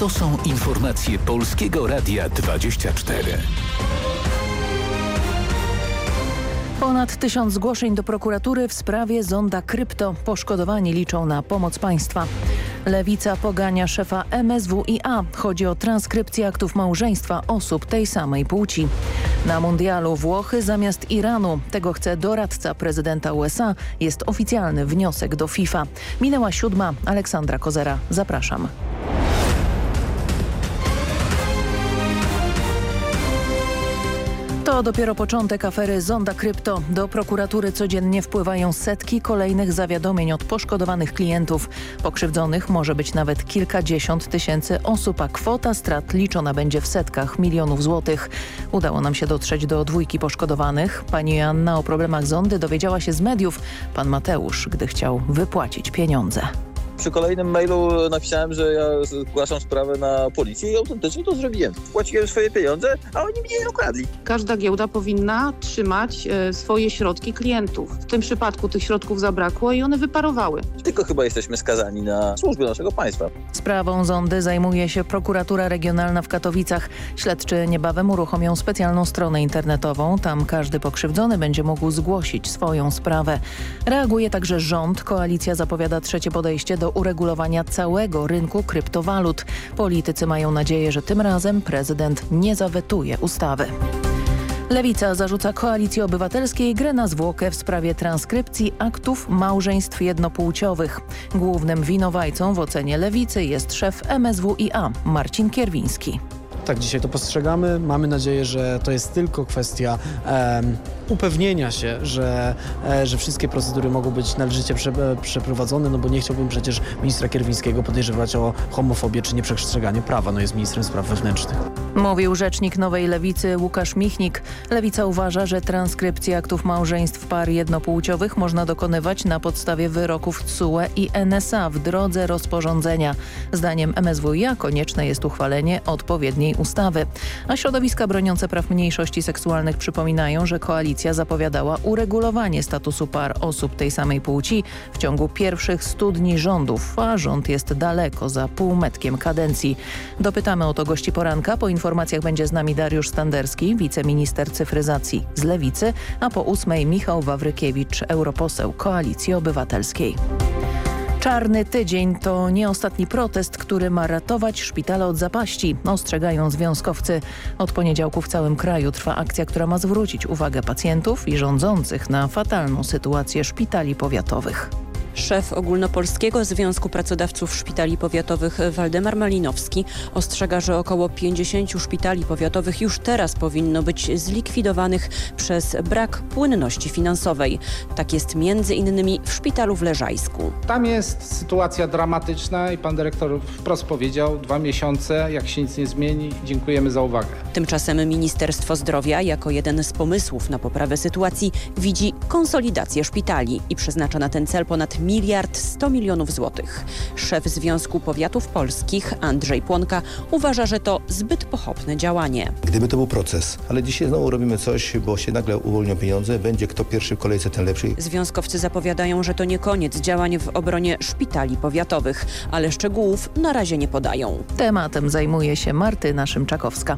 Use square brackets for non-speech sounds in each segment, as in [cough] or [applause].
To są informacje Polskiego Radia 24. Ponad tysiąc zgłoszeń do prokuratury w sprawie zonda krypto. Poszkodowani liczą na pomoc państwa. Lewica pogania szefa MSWiA. Chodzi o transkrypcję aktów małżeństwa osób tej samej płci. Na mundialu Włochy zamiast Iranu. Tego chce doradca prezydenta USA. Jest oficjalny wniosek do FIFA. Minęła siódma. Aleksandra Kozera. Zapraszam. To dopiero początek afery Zonda Krypto. Do prokuratury codziennie wpływają setki kolejnych zawiadomień od poszkodowanych klientów. Pokrzywdzonych może być nawet kilkadziesiąt tysięcy osób, a kwota strat liczona będzie w setkach milionów złotych. Udało nam się dotrzeć do dwójki poszkodowanych. Pani Joanna o problemach Zondy dowiedziała się z mediów. Pan Mateusz, gdy chciał wypłacić pieniądze przy kolejnym mailu napisałem, że ja zgłaszam sprawę na policję i autentycznie to zrobiłem. Płaciłem swoje pieniądze, a oni mnie ukradli. Każda giełda powinna trzymać e, swoje środki klientów. W tym przypadku tych środków zabrakło i one wyparowały. Tylko chyba jesteśmy skazani na służbę naszego państwa. Sprawą zondy zajmuje się prokuratura regionalna w Katowicach. Śledczy niebawem uruchomią specjalną stronę internetową. Tam każdy pokrzywdzony będzie mógł zgłosić swoją sprawę. Reaguje także rząd. Koalicja zapowiada trzecie podejście do uregulowania całego rynku kryptowalut. Politycy mają nadzieję, że tym razem prezydent nie zawetuje ustawy. Lewica zarzuca Koalicji Obywatelskiej grę na zwłokę w sprawie transkrypcji aktów małżeństw jednopłciowych. Głównym winowajcą w ocenie Lewicy jest szef MSWiA Marcin Kierwiński. Tak dzisiaj to postrzegamy. Mamy nadzieję, że to jest tylko kwestia upewnienia się, że, e, że wszystkie procedury mogą być należycie prze, przeprowadzone, no bo nie chciałbym przecież ministra Kierwińskiego podejrzewać o homofobię czy nieprzestrzeganie prawa. No jest ministrem spraw wewnętrznych. Mówił rzecznik Nowej Lewicy Łukasz Michnik. Lewica uważa, że transkrypcję aktów małżeństw par jednopłciowych można dokonywać na podstawie wyroków TSUE i NSA w drodze rozporządzenia. Zdaniem MSWiA konieczne jest uchwalenie odpowiedniej ustawy. A środowiska broniące praw mniejszości seksualnych przypominają, że koalicja zapowiadała uregulowanie statusu par osób tej samej płci w ciągu pierwszych 100 dni rządów, a rząd jest daleko za półmetkiem kadencji. Dopytamy o to gości poranka. Po informacjach będzie z nami Dariusz Standerski, wiceminister cyfryzacji z Lewicy, a po ósmej Michał Wawrykiewicz, europoseł Koalicji Obywatelskiej. Czarny tydzień to nie ostatni protest, który ma ratować szpitale od zapaści, ostrzegają związkowcy. Od poniedziałku w całym kraju trwa akcja, która ma zwrócić uwagę pacjentów i rządzących na fatalną sytuację szpitali powiatowych. Szef Ogólnopolskiego Związku Pracodawców Szpitali Powiatowych Waldemar Malinowski ostrzega, że około 50 szpitali powiatowych już teraz powinno być zlikwidowanych przez brak płynności finansowej. Tak jest między innymi w szpitalu w Leżajsku. Tam jest sytuacja dramatyczna i pan dyrektor wprost powiedział, dwa miesiące, jak się nic nie zmieni, dziękujemy za uwagę. Tymczasem Ministerstwo Zdrowia jako jeden z pomysłów na poprawę sytuacji widzi konsolidację szpitali i przeznacza na ten cel ponad miliard 100 milionów złotych. Szef Związku Powiatów Polskich Andrzej Płonka uważa, że to zbyt pochopne działanie. Gdyby to był proces, ale dzisiaj znowu robimy coś, bo się nagle uwolnią pieniądze, będzie kto pierwszy w kolejce, ten lepszy. Związkowcy zapowiadają, że to nie koniec działań w obronie szpitali powiatowych, ale szczegółów na razie nie podają. Tematem zajmuje się Martyna Szymczakowska.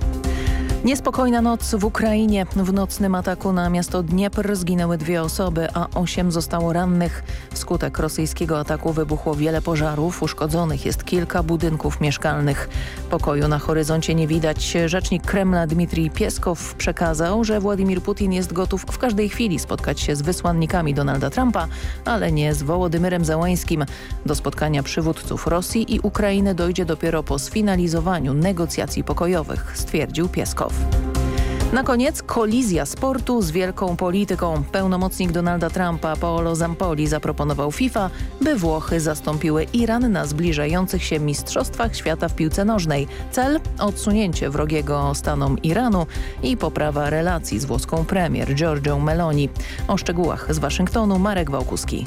Niespokojna noc w Ukrainie. W nocnym ataku na miasto Dniepr zginęły dwie osoby, a osiem zostało rannych. Wskutek rosyjskiego ataku wybuchło wiele pożarów. Uszkodzonych jest kilka budynków mieszkalnych. Pokoju na horyzoncie nie widać. Rzecznik Kremla Dmitrij Pieskow przekazał, że Władimir Putin jest gotów w każdej chwili spotkać się z wysłannikami Donalda Trumpa, ale nie z Wołodymyrem Załańskim. Do spotkania przywódców Rosji i Ukrainy dojdzie dopiero po sfinalizowaniu negocjacji pokojowych, stwierdził Pieskow. Na koniec kolizja sportu z wielką polityką. Pełnomocnik Donalda Trumpa Paolo Zampoli zaproponował FIFA, by Włochy zastąpiły Iran na zbliżających się Mistrzostwach Świata w piłce nożnej. Cel odsunięcie wrogiego stanom Iranu i poprawa relacji z włoską premier Giorgio Meloni. O szczegółach z Waszyngtonu Marek Wałkuski.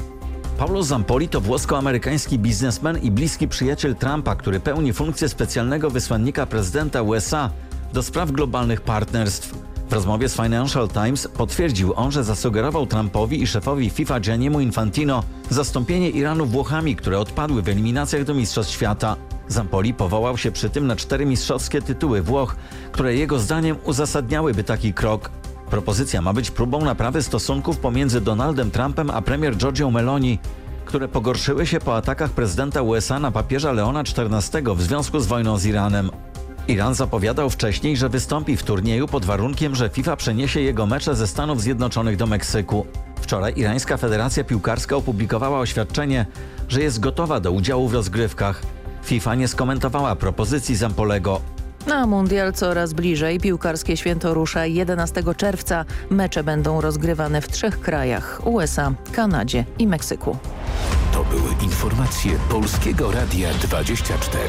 Paulo Zampoli to włosko-amerykański biznesmen i bliski przyjaciel Trumpa, który pełni funkcję specjalnego wysłannika prezydenta USA do spraw globalnych partnerstw. W rozmowie z Financial Times potwierdził on, że zasugerował Trumpowi i szefowi FIFA Gianniemu Infantino zastąpienie Iranu Włochami, które odpadły w eliminacjach do Mistrzostw Świata. Zampoli powołał się przy tym na cztery mistrzowskie tytuły Włoch, które jego zdaniem uzasadniałyby taki krok. Propozycja ma być próbą naprawy stosunków pomiędzy Donaldem Trumpem a premier Giorgio Meloni, które pogorszyły się po atakach prezydenta USA na papieża Leona XIV w związku z wojną z Iranem. Iran zapowiadał wcześniej, że wystąpi w turnieju pod warunkiem, że FIFA przeniesie jego mecze ze Stanów Zjednoczonych do Meksyku. Wczoraj Irańska Federacja Piłkarska opublikowała oświadczenie, że jest gotowa do udziału w rozgrywkach. FIFA nie skomentowała propozycji Zampolego. Na mundial coraz bliżej. Piłkarskie święto rusza 11 czerwca. Mecze będą rozgrywane w trzech krajach: USA, Kanadzie i Meksyku. To były informacje Polskiego Radia 24.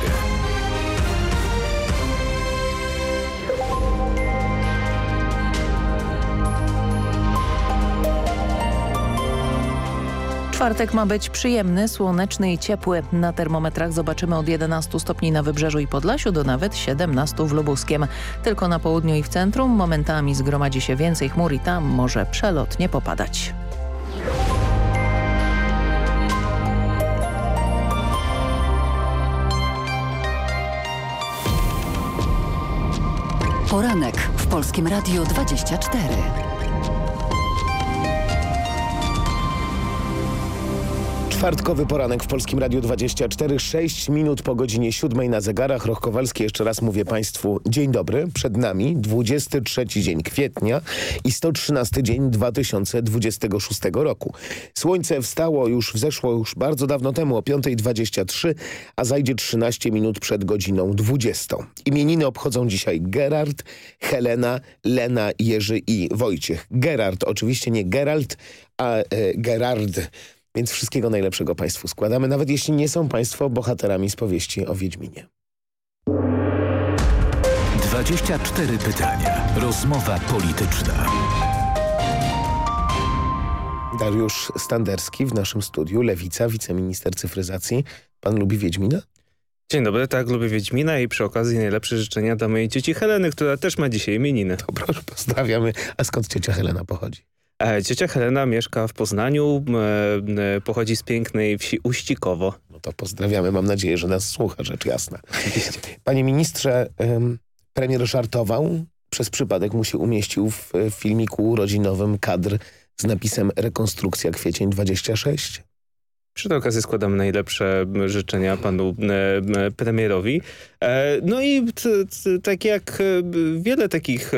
Czwartek ma być przyjemny, słoneczny i ciepły. Na termometrach zobaczymy od 11 stopni na Wybrzeżu i Podlasiu do nawet 17 w Lubuskiem. Tylko na południu i w centrum momentami zgromadzi się więcej chmur i tam może przelotnie popadać. Poranek w Polskim Radiu 24. Czwartkowy poranek w Polskim Radiu 24, 6 minut po godzinie 7 na zegarach. Roch Kowalski, jeszcze raz mówię Państwu dzień dobry. Przed nami 23 dzień kwietnia i 113 dzień 2026 roku. Słońce wstało już, wzeszło już bardzo dawno temu o 5.23, a zajdzie 13 minut przed godziną 20. Imieniny obchodzą dzisiaj Gerard, Helena, Lena, Jerzy i Wojciech. Gerard, oczywiście nie Gerald, a e, Gerard więc wszystkiego najlepszego Państwu składamy, nawet jeśli nie są Państwo bohaterami z powieści o Wiedźminie. 24 pytania. Rozmowa polityczna. Dariusz Standerski w naszym studiu, Lewica, wiceminister cyfryzacji. Pan lubi Wiedźmina? Dzień dobry, tak, lubię Wiedźmina i przy okazji najlepsze życzenia dla mojej cieci Heleny, która też ma dzisiaj imieniny. To proszę, pozdrawiamy. A skąd ciocia Helena pochodzi? E, ciocia Helena mieszka w Poznaniu, e, pochodzi z pięknej wsi Uścikowo. No to pozdrawiamy, mam nadzieję, że nas słucha, rzecz jasna. Panie ministrze, premier żartował, przez przypadek mu się umieścił w filmiku rodzinowym kadr z napisem rekonstrukcja kwiecień 26? Przy tej okazji składam najlepsze życzenia panu e, premierowi. E, no i tak jak wiele takich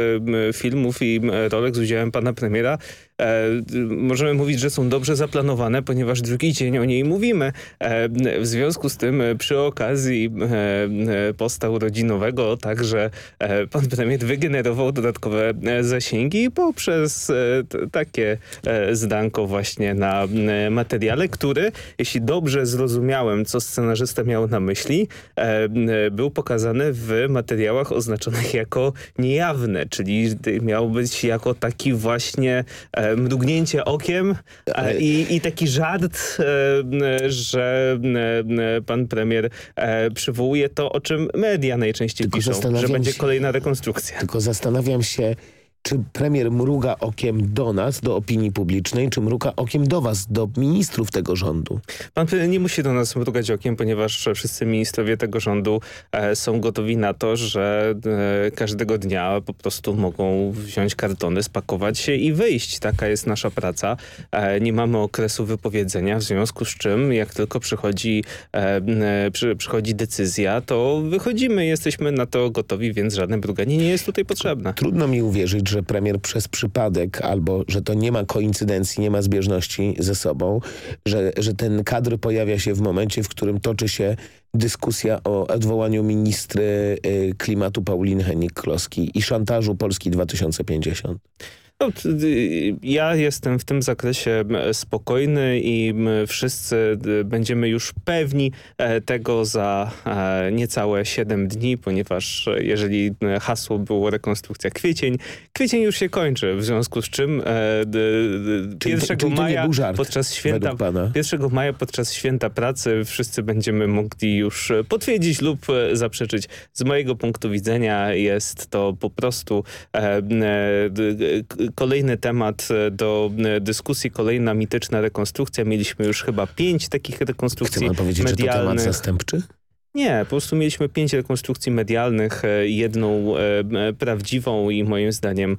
filmów i rolek z udziałem pana premiera, E, możemy mówić, że są dobrze zaplanowane, ponieważ drugi dzień o niej mówimy. E, w związku z tym e, przy okazji posta urodzinowego także pan premier wygenerował dodatkowe zasięgi poprzez takie zdanko właśnie na materiale, który, jeśli dobrze zrozumiałem, co scenarzysta miał na myśli, był pokazany w materiałach oznaczonych jako niejawne, czyli miał być jako taki właśnie mrugnięcie okiem e, i, i taki żart, e, że e, pan premier przywołuje to, o czym media najczęściej Tylko piszą, że będzie kolejna rekonstrukcja. Tylko zastanawiam się, czy premier mruga okiem do nas, do opinii publicznej, czy mruga okiem do was, do ministrów tego rządu? Pan premier nie musi do nas mrugać okiem, ponieważ wszyscy ministrowie tego rządu e, są gotowi na to, że e, każdego dnia po prostu mogą wziąć kartony, spakować się i wyjść. Taka jest nasza praca. E, nie mamy okresu wypowiedzenia, w związku z czym jak tylko przychodzi, e, e, przy, przychodzi decyzja, to wychodzimy. Jesteśmy na to gotowi, więc żadne mruganie nie jest tutaj potrzebne. Trudno mi uwierzyć, że premier przez przypadek albo że to nie ma koincydencji, nie ma zbieżności ze sobą, że, że ten kadr pojawia się w momencie, w którym toczy się dyskusja o odwołaniu ministry y, klimatu Pauliny Henik-Kloski i szantażu Polski 2050. No, ja jestem w tym zakresie spokojny i wszyscy będziemy już pewni e, tego za e, niecałe 7 dni, ponieważ jeżeli hasło było rekonstrukcja kwiecień, kwiecień już się kończy, w związku z czym 1 e, maja podczas święta 1 maja podczas święta pracy wszyscy będziemy mogli już potwierdzić lub zaprzeczyć. Z mojego punktu widzenia jest to po prostu kolejny temat e, do e, dyskusji, kolejna mityczna rekonstrukcja. Mieliśmy już chyba pięć takich rekonstrukcji pan powiedzieć, medialnych. że to temat zastępczy? Nie, po prostu mieliśmy pięć rekonstrukcji medialnych, jedną prawdziwą i moim zdaniem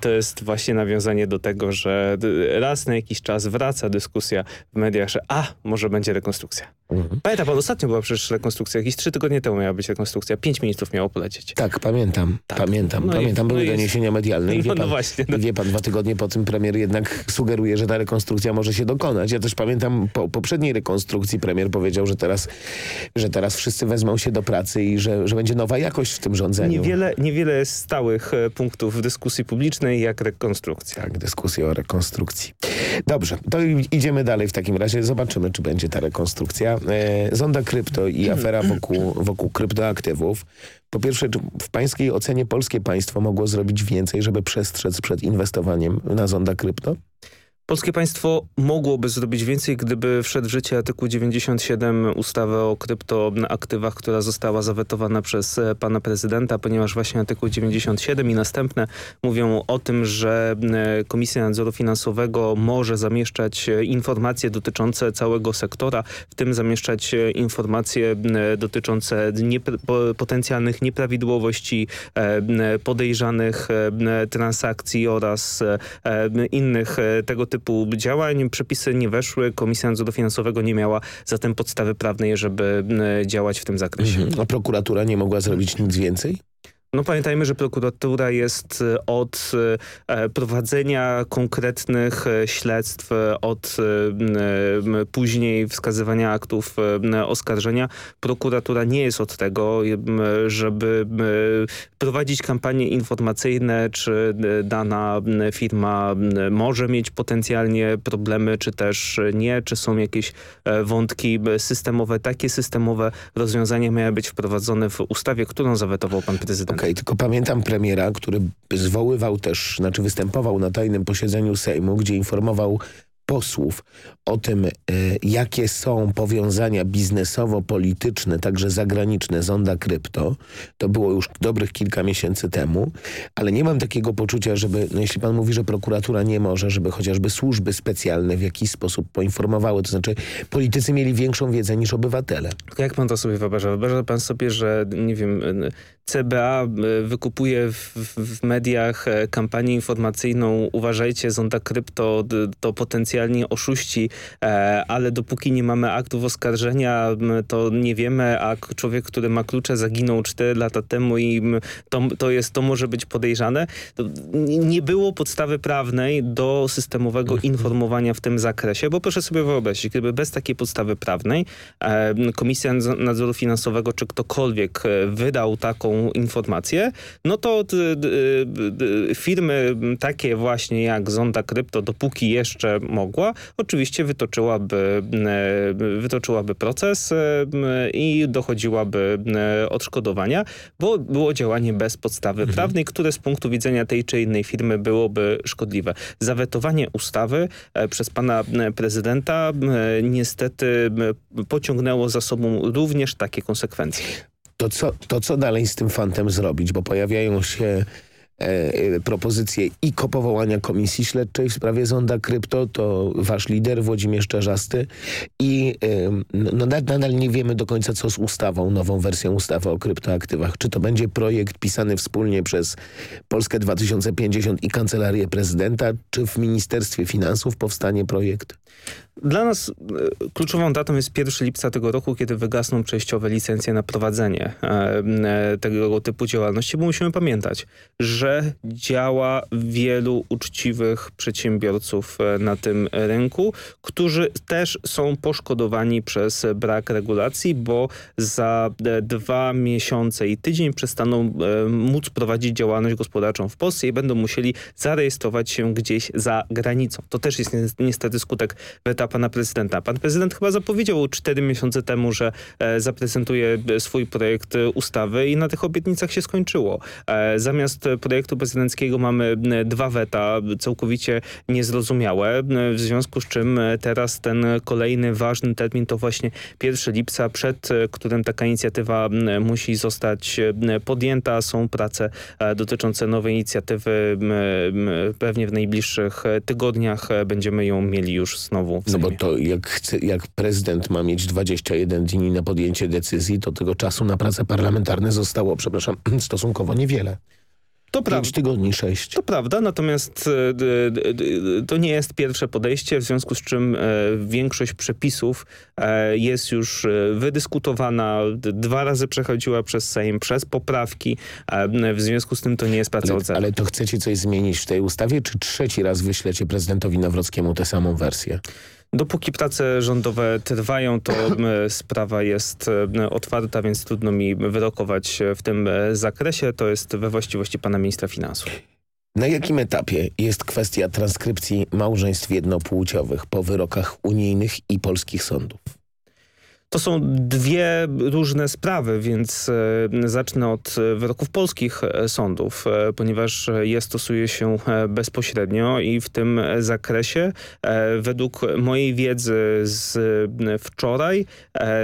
to jest właśnie nawiązanie do tego, że raz na jakiś czas wraca dyskusja w mediach, że a, może będzie rekonstrukcja. Mhm. Pamięta pan, ostatnio była przecież rekonstrukcja, jakieś trzy tygodnie temu miała być rekonstrukcja, pięć ministrów miało polecieć. Tak, pamiętam, tak. pamiętam, no pamiętam, i, były no doniesienia medialne i wie, no, pan, no właśnie, no. wie pan, dwa tygodnie po tym premier jednak sugeruje, że ta rekonstrukcja może się dokonać. Ja też pamiętam po poprzedniej rekonstrukcji premier powiedział, że teraz, że teraz wszyscy wezmą się do pracy i że, że będzie nowa jakość w tym rządzeniu. Niewiele, niewiele jest stałych e, punktów w dyskusji publicznej jak rekonstrukcja. Tak, dyskusja o rekonstrukcji. Dobrze, to idziemy dalej w takim razie. Zobaczymy, czy będzie ta rekonstrukcja. E, zonda krypto i [clears throat] afera wokół, wokół kryptoaktywów. Po pierwsze, czy w pańskiej ocenie polskie państwo mogło zrobić więcej, żeby przestrzec przed inwestowaniem na zonda krypto? Polskie państwo mogłoby zrobić więcej, gdyby wszedł w życie artykuł 97 ustawy o kryptoaktywach, która została zawetowana przez e, pana prezydenta, ponieważ właśnie artykuł 97 i następne mówią o tym, że e, Komisja Nadzoru Finansowego może zamieszczać e, informacje dotyczące całego sektora, w tym zamieszczać informacje dotyczące potencjalnych nieprawidłowości, podejrzanych transakcji oraz innych tego typu typu działań przepisy nie weszły, Komisja Nadzoru Finansowego nie miała zatem podstawy prawnej, żeby działać w tym zakresie. Mhm. A prokuratura nie mogła zrobić nic więcej? No pamiętajmy, że prokuratura jest e, od e, prowadzenia konkretnych e, śledztw, od później wskazywania aktów oskarżenia. Prokuratura nie jest od tego, żeby prowadzić kampanie informacyjne, czy dana firma może mieć potencjalnie problemy, czy też nie, czy są jakieś wątki systemowe. Takie systemowe rozwiązania miały być wprowadzone w ustawie, którą zawetował pan prezydent. Okay, tylko pamiętam premiera, który zwoływał też, znaczy występował na tajnym posiedzeniu Sejmu, gdzie informował posłów o tym, e, jakie są powiązania biznesowo-polityczne, także zagraniczne z Onda Krypto. To było już dobrych kilka miesięcy temu, ale nie mam takiego poczucia, żeby, no jeśli pan mówi, że prokuratura nie może, żeby chociażby służby specjalne w jakiś sposób poinformowały, to znaczy politycy mieli większą wiedzę niż obywatele. Jak pan to sobie wyobraża? Wyobraża pan sobie, że nie wiem, CBA e, wykupuje w, w mediach e, kampanię informacyjną uważajcie, Zonda Krypto to potencjalnie oszuści, e, ale dopóki nie mamy aktów oskarżenia, to nie wiemy, a człowiek, który ma klucze zaginął 4 lata temu i to, to, jest, to może być podejrzane. nie było podstawy prawnej do systemowego mhm. informowania w tym zakresie, bo proszę sobie wyobrazić, gdyby bez takiej podstawy prawnej Komisja Nadzoru Finansowego czy ktokolwiek wydał taką informację, no to firmy takie właśnie jak Zonda Krypto, dopóki jeszcze mogła, oczywiście wytoczyłaby, e, wytoczyłaby proces e, i dochodziłaby e, odszkodowania, bo było działanie bez podstawy mhm. prawnej, które z punktu widzenia tej czy innej firmy byłoby szkodliwe. Zawetowanie ustawy przez pana prezydenta niestety pociągnęło za sobą również takie konsekwencje to co, to co dalej z tym fantem zrobić? Bo pojawiają się e, propozycje i ko powołania komisji śledczej w sprawie zonda krypto, to wasz lider Włodzimierz Czarzasty i e, no, nadal nie wiemy do końca co z ustawą, nową wersją ustawy o kryptoaktywach. Czy to będzie projekt pisany wspólnie przez Polskę 2050 i Kancelarię Prezydenta, czy w Ministerstwie Finansów powstanie projekt? Dla nas e, kluczową datą jest 1 lipca tego roku, kiedy wygasną przejściowe licencje na prowadzenie e, e, tego typu działalności, bo musimy pamiętać, że działa wielu uczciwych przedsiębiorców na tym rynku, którzy też są poszkodowani przez brak regulacji, bo za dwa miesiące i tydzień przestaną móc prowadzić działalność gospodarczą w Polsce i będą musieli zarejestrować się gdzieś za granicą. To też jest niestety skutek weta pana prezydenta. Pan prezydent chyba zapowiedział cztery miesiące temu, że e, zaprezentuje e, swój projekt e, ustawy i na tych obietnicach się skończyło. Zamiast projektu prezydenckiego mamy dwa weta, całkowicie niezrozumiałe, w związku z czym teraz ten kolejny ważny termin to właśnie 1 lipca, przed którym taka inicjatywa musi zostać podjęta. Są prace dotyczące nowej inicjatywy. Pewnie w najbliższych tygodniach będziemy ją mieli już znowu No bo to jak, chce, jak prezydent ma mieć 21 dni na podjęcie decyzji, to tego czasu na prace parlamentarne zostało, przepraszam, [clears throat] stosunkowo niewiele. To Pięć tygodni, sześć. To prawda, natomiast e, to nie jest pierwsze podejście, w związku z czym e, większość przepisów e, jest już wydyskutowana, dwa razy przechodziła przez Sejm, przez poprawki, w związku z tym to nie jest praca ale, ale to chcecie coś zmienić w tej ustawie, czy trzeci raz wyślecie prezydentowi Nawrockiemu tę samą wersję? Dopóki prace rządowe trwają, to [laughs] sprawa jest otwarta, więc trudno mi wyrokować w tym zakresie. To jest we właściwości pana ministra finansów. Na jakim etapie jest kwestia transkrypcji małżeństw jednopłciowych po wyrokach unijnych i polskich sądów? To są dwie różne sprawy, więc e, zacznę od wyroków polskich e, sądów, e, ponieważ je stosuje się bezpośrednio i w tym zakresie według mojej wiedzy z wczoraj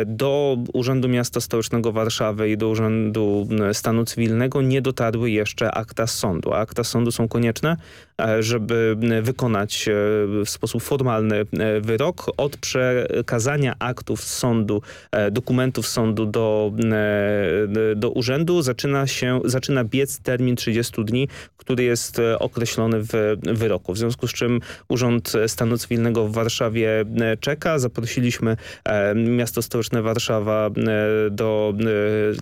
do Urzędu Miasta Stołecznego Warszawy i do Urzędu Stanu Cywilnego nie dotarły jeszcze akta sądu. Akta sądu są konieczne, żeby wykonać w sposób formalny wyrok. Od przekazania aktów sądu E, dokumentów sądu do, e, do urzędu zaczyna się, zaczyna biec termin 30 dni, który jest e, określony w wyroku. W związku z czym Urząd Stanu Cywilnego w Warszawie czeka. Zaprosiliśmy miasto stołeczne Warszawa do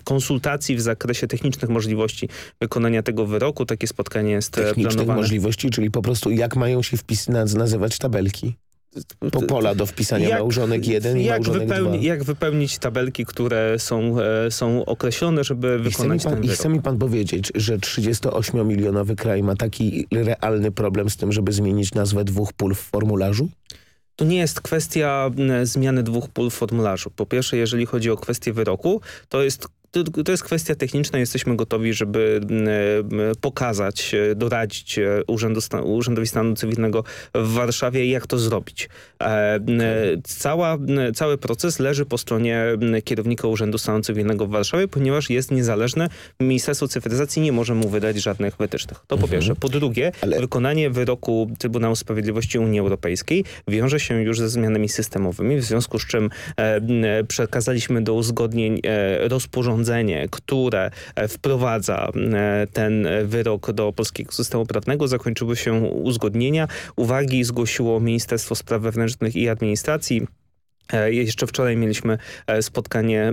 konsultacji w zakresie technicznych możliwości wykonania tego wyroku. Takie spotkanie jest Technicznych planowane. możliwości, czyli po prostu jak mają się wpis nazywać tabelki? po pola do wpisania jak, małżonek 1 i małżonek wypełni, 2. Jak wypełnić tabelki, które są, e, są określone, żeby I wykonać pan, ten. I chce mi pan powiedzieć, że 38-milionowy kraj ma taki realny problem z tym, żeby zmienić nazwę dwóch pól w formularzu? To nie jest kwestia zmiany dwóch pól w formularzu. Po pierwsze, jeżeli chodzi o kwestię wyroku, to jest to, jest kwestia techniczna. Jesteśmy gotowi, żeby pokazać, e, doradzić e, Urzędu, Urzędowi Stanu Cywilnego w Warszawie, jak to zrobić. E, cała, cały proces leży po stronie kierownika Urzędu Stanu Cywilnego w Warszawie, ponieważ jest niezależne. Ministerstwo Cyfryzacji nie może mu wydać żadnych wytycznych. To po mhm. pierwsze. Po drugie, Ale... wykonanie wyroku Trybunału Sprawiedliwości Unii Europejskiej wiąże się już ze zmianami systemowymi, w związku z czym przekazaliśmy do uzgodnień rozporządzenie rozporządzenie, które e, wprowadza e, ten wyrok do polskiego systemu prawnego, zakończyły się uzgodnienia. Uwagi zgłosiło Ministerstwo Spraw Wewnętrznych i Administracji. E, jeszcze wczoraj mieliśmy spotkanie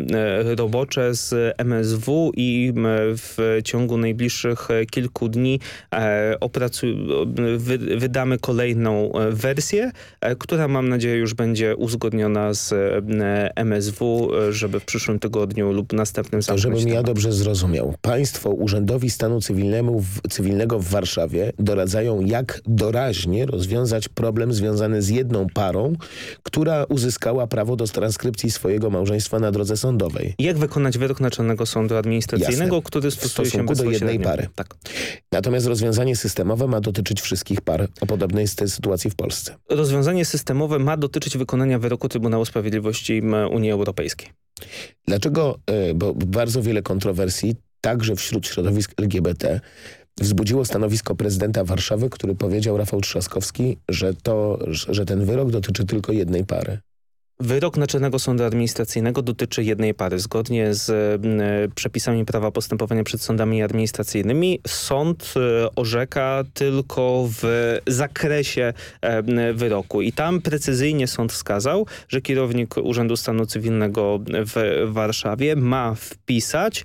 robocze z MSW i w ciągu najbliższych kilku dni wydamy kolejną wersję, która mam nadzieję już będzie uzgodniona z MSW, żeby w przyszłym tygodniu lub następnym zamknąć Żebym temat. ja dobrze zrozumiał. Państwo Urzędowi Stanu Cywilnemu Cywilnego w Warszawie doradzają, jak doraźnie rozwiązać problem związany z jedną parą, która uzyskała prawo do transkrypcji swojego małżeństwa na drodze sądowej. Jak wykonać wyrok Naczelnego Sądu Administracyjnego, Jasne. który stosuje się do jednej pary. Tak. Natomiast rozwiązanie systemowe ma dotyczyć wszystkich par. A podobnej jest tej sytuacji w Polsce. Rozwiązanie systemowe ma dotyczyć wykonania wyroku Trybunału Sprawiedliwości Unii Europejskiej. Dlaczego? E, bo bardzo wiele kontrowersji, także wśród środowisk LGBT, wzbudziło stanowisko prezydenta Warszawy, który powiedział Rafał Trzaskowski, że, to, że ten wyrok dotyczy tylko jednej pary. Wyrok Naczelnego Sądu Administracyjnego dotyczy jednej pary. Zgodnie z e, przepisami prawa postępowania przed sądami administracyjnymi sąd e, orzeka tylko w zakresie e, wyroku. I tam precyzyjnie sąd wskazał, że kierownik Urzędu Stanu Cywilnego w Warszawie ma wpisać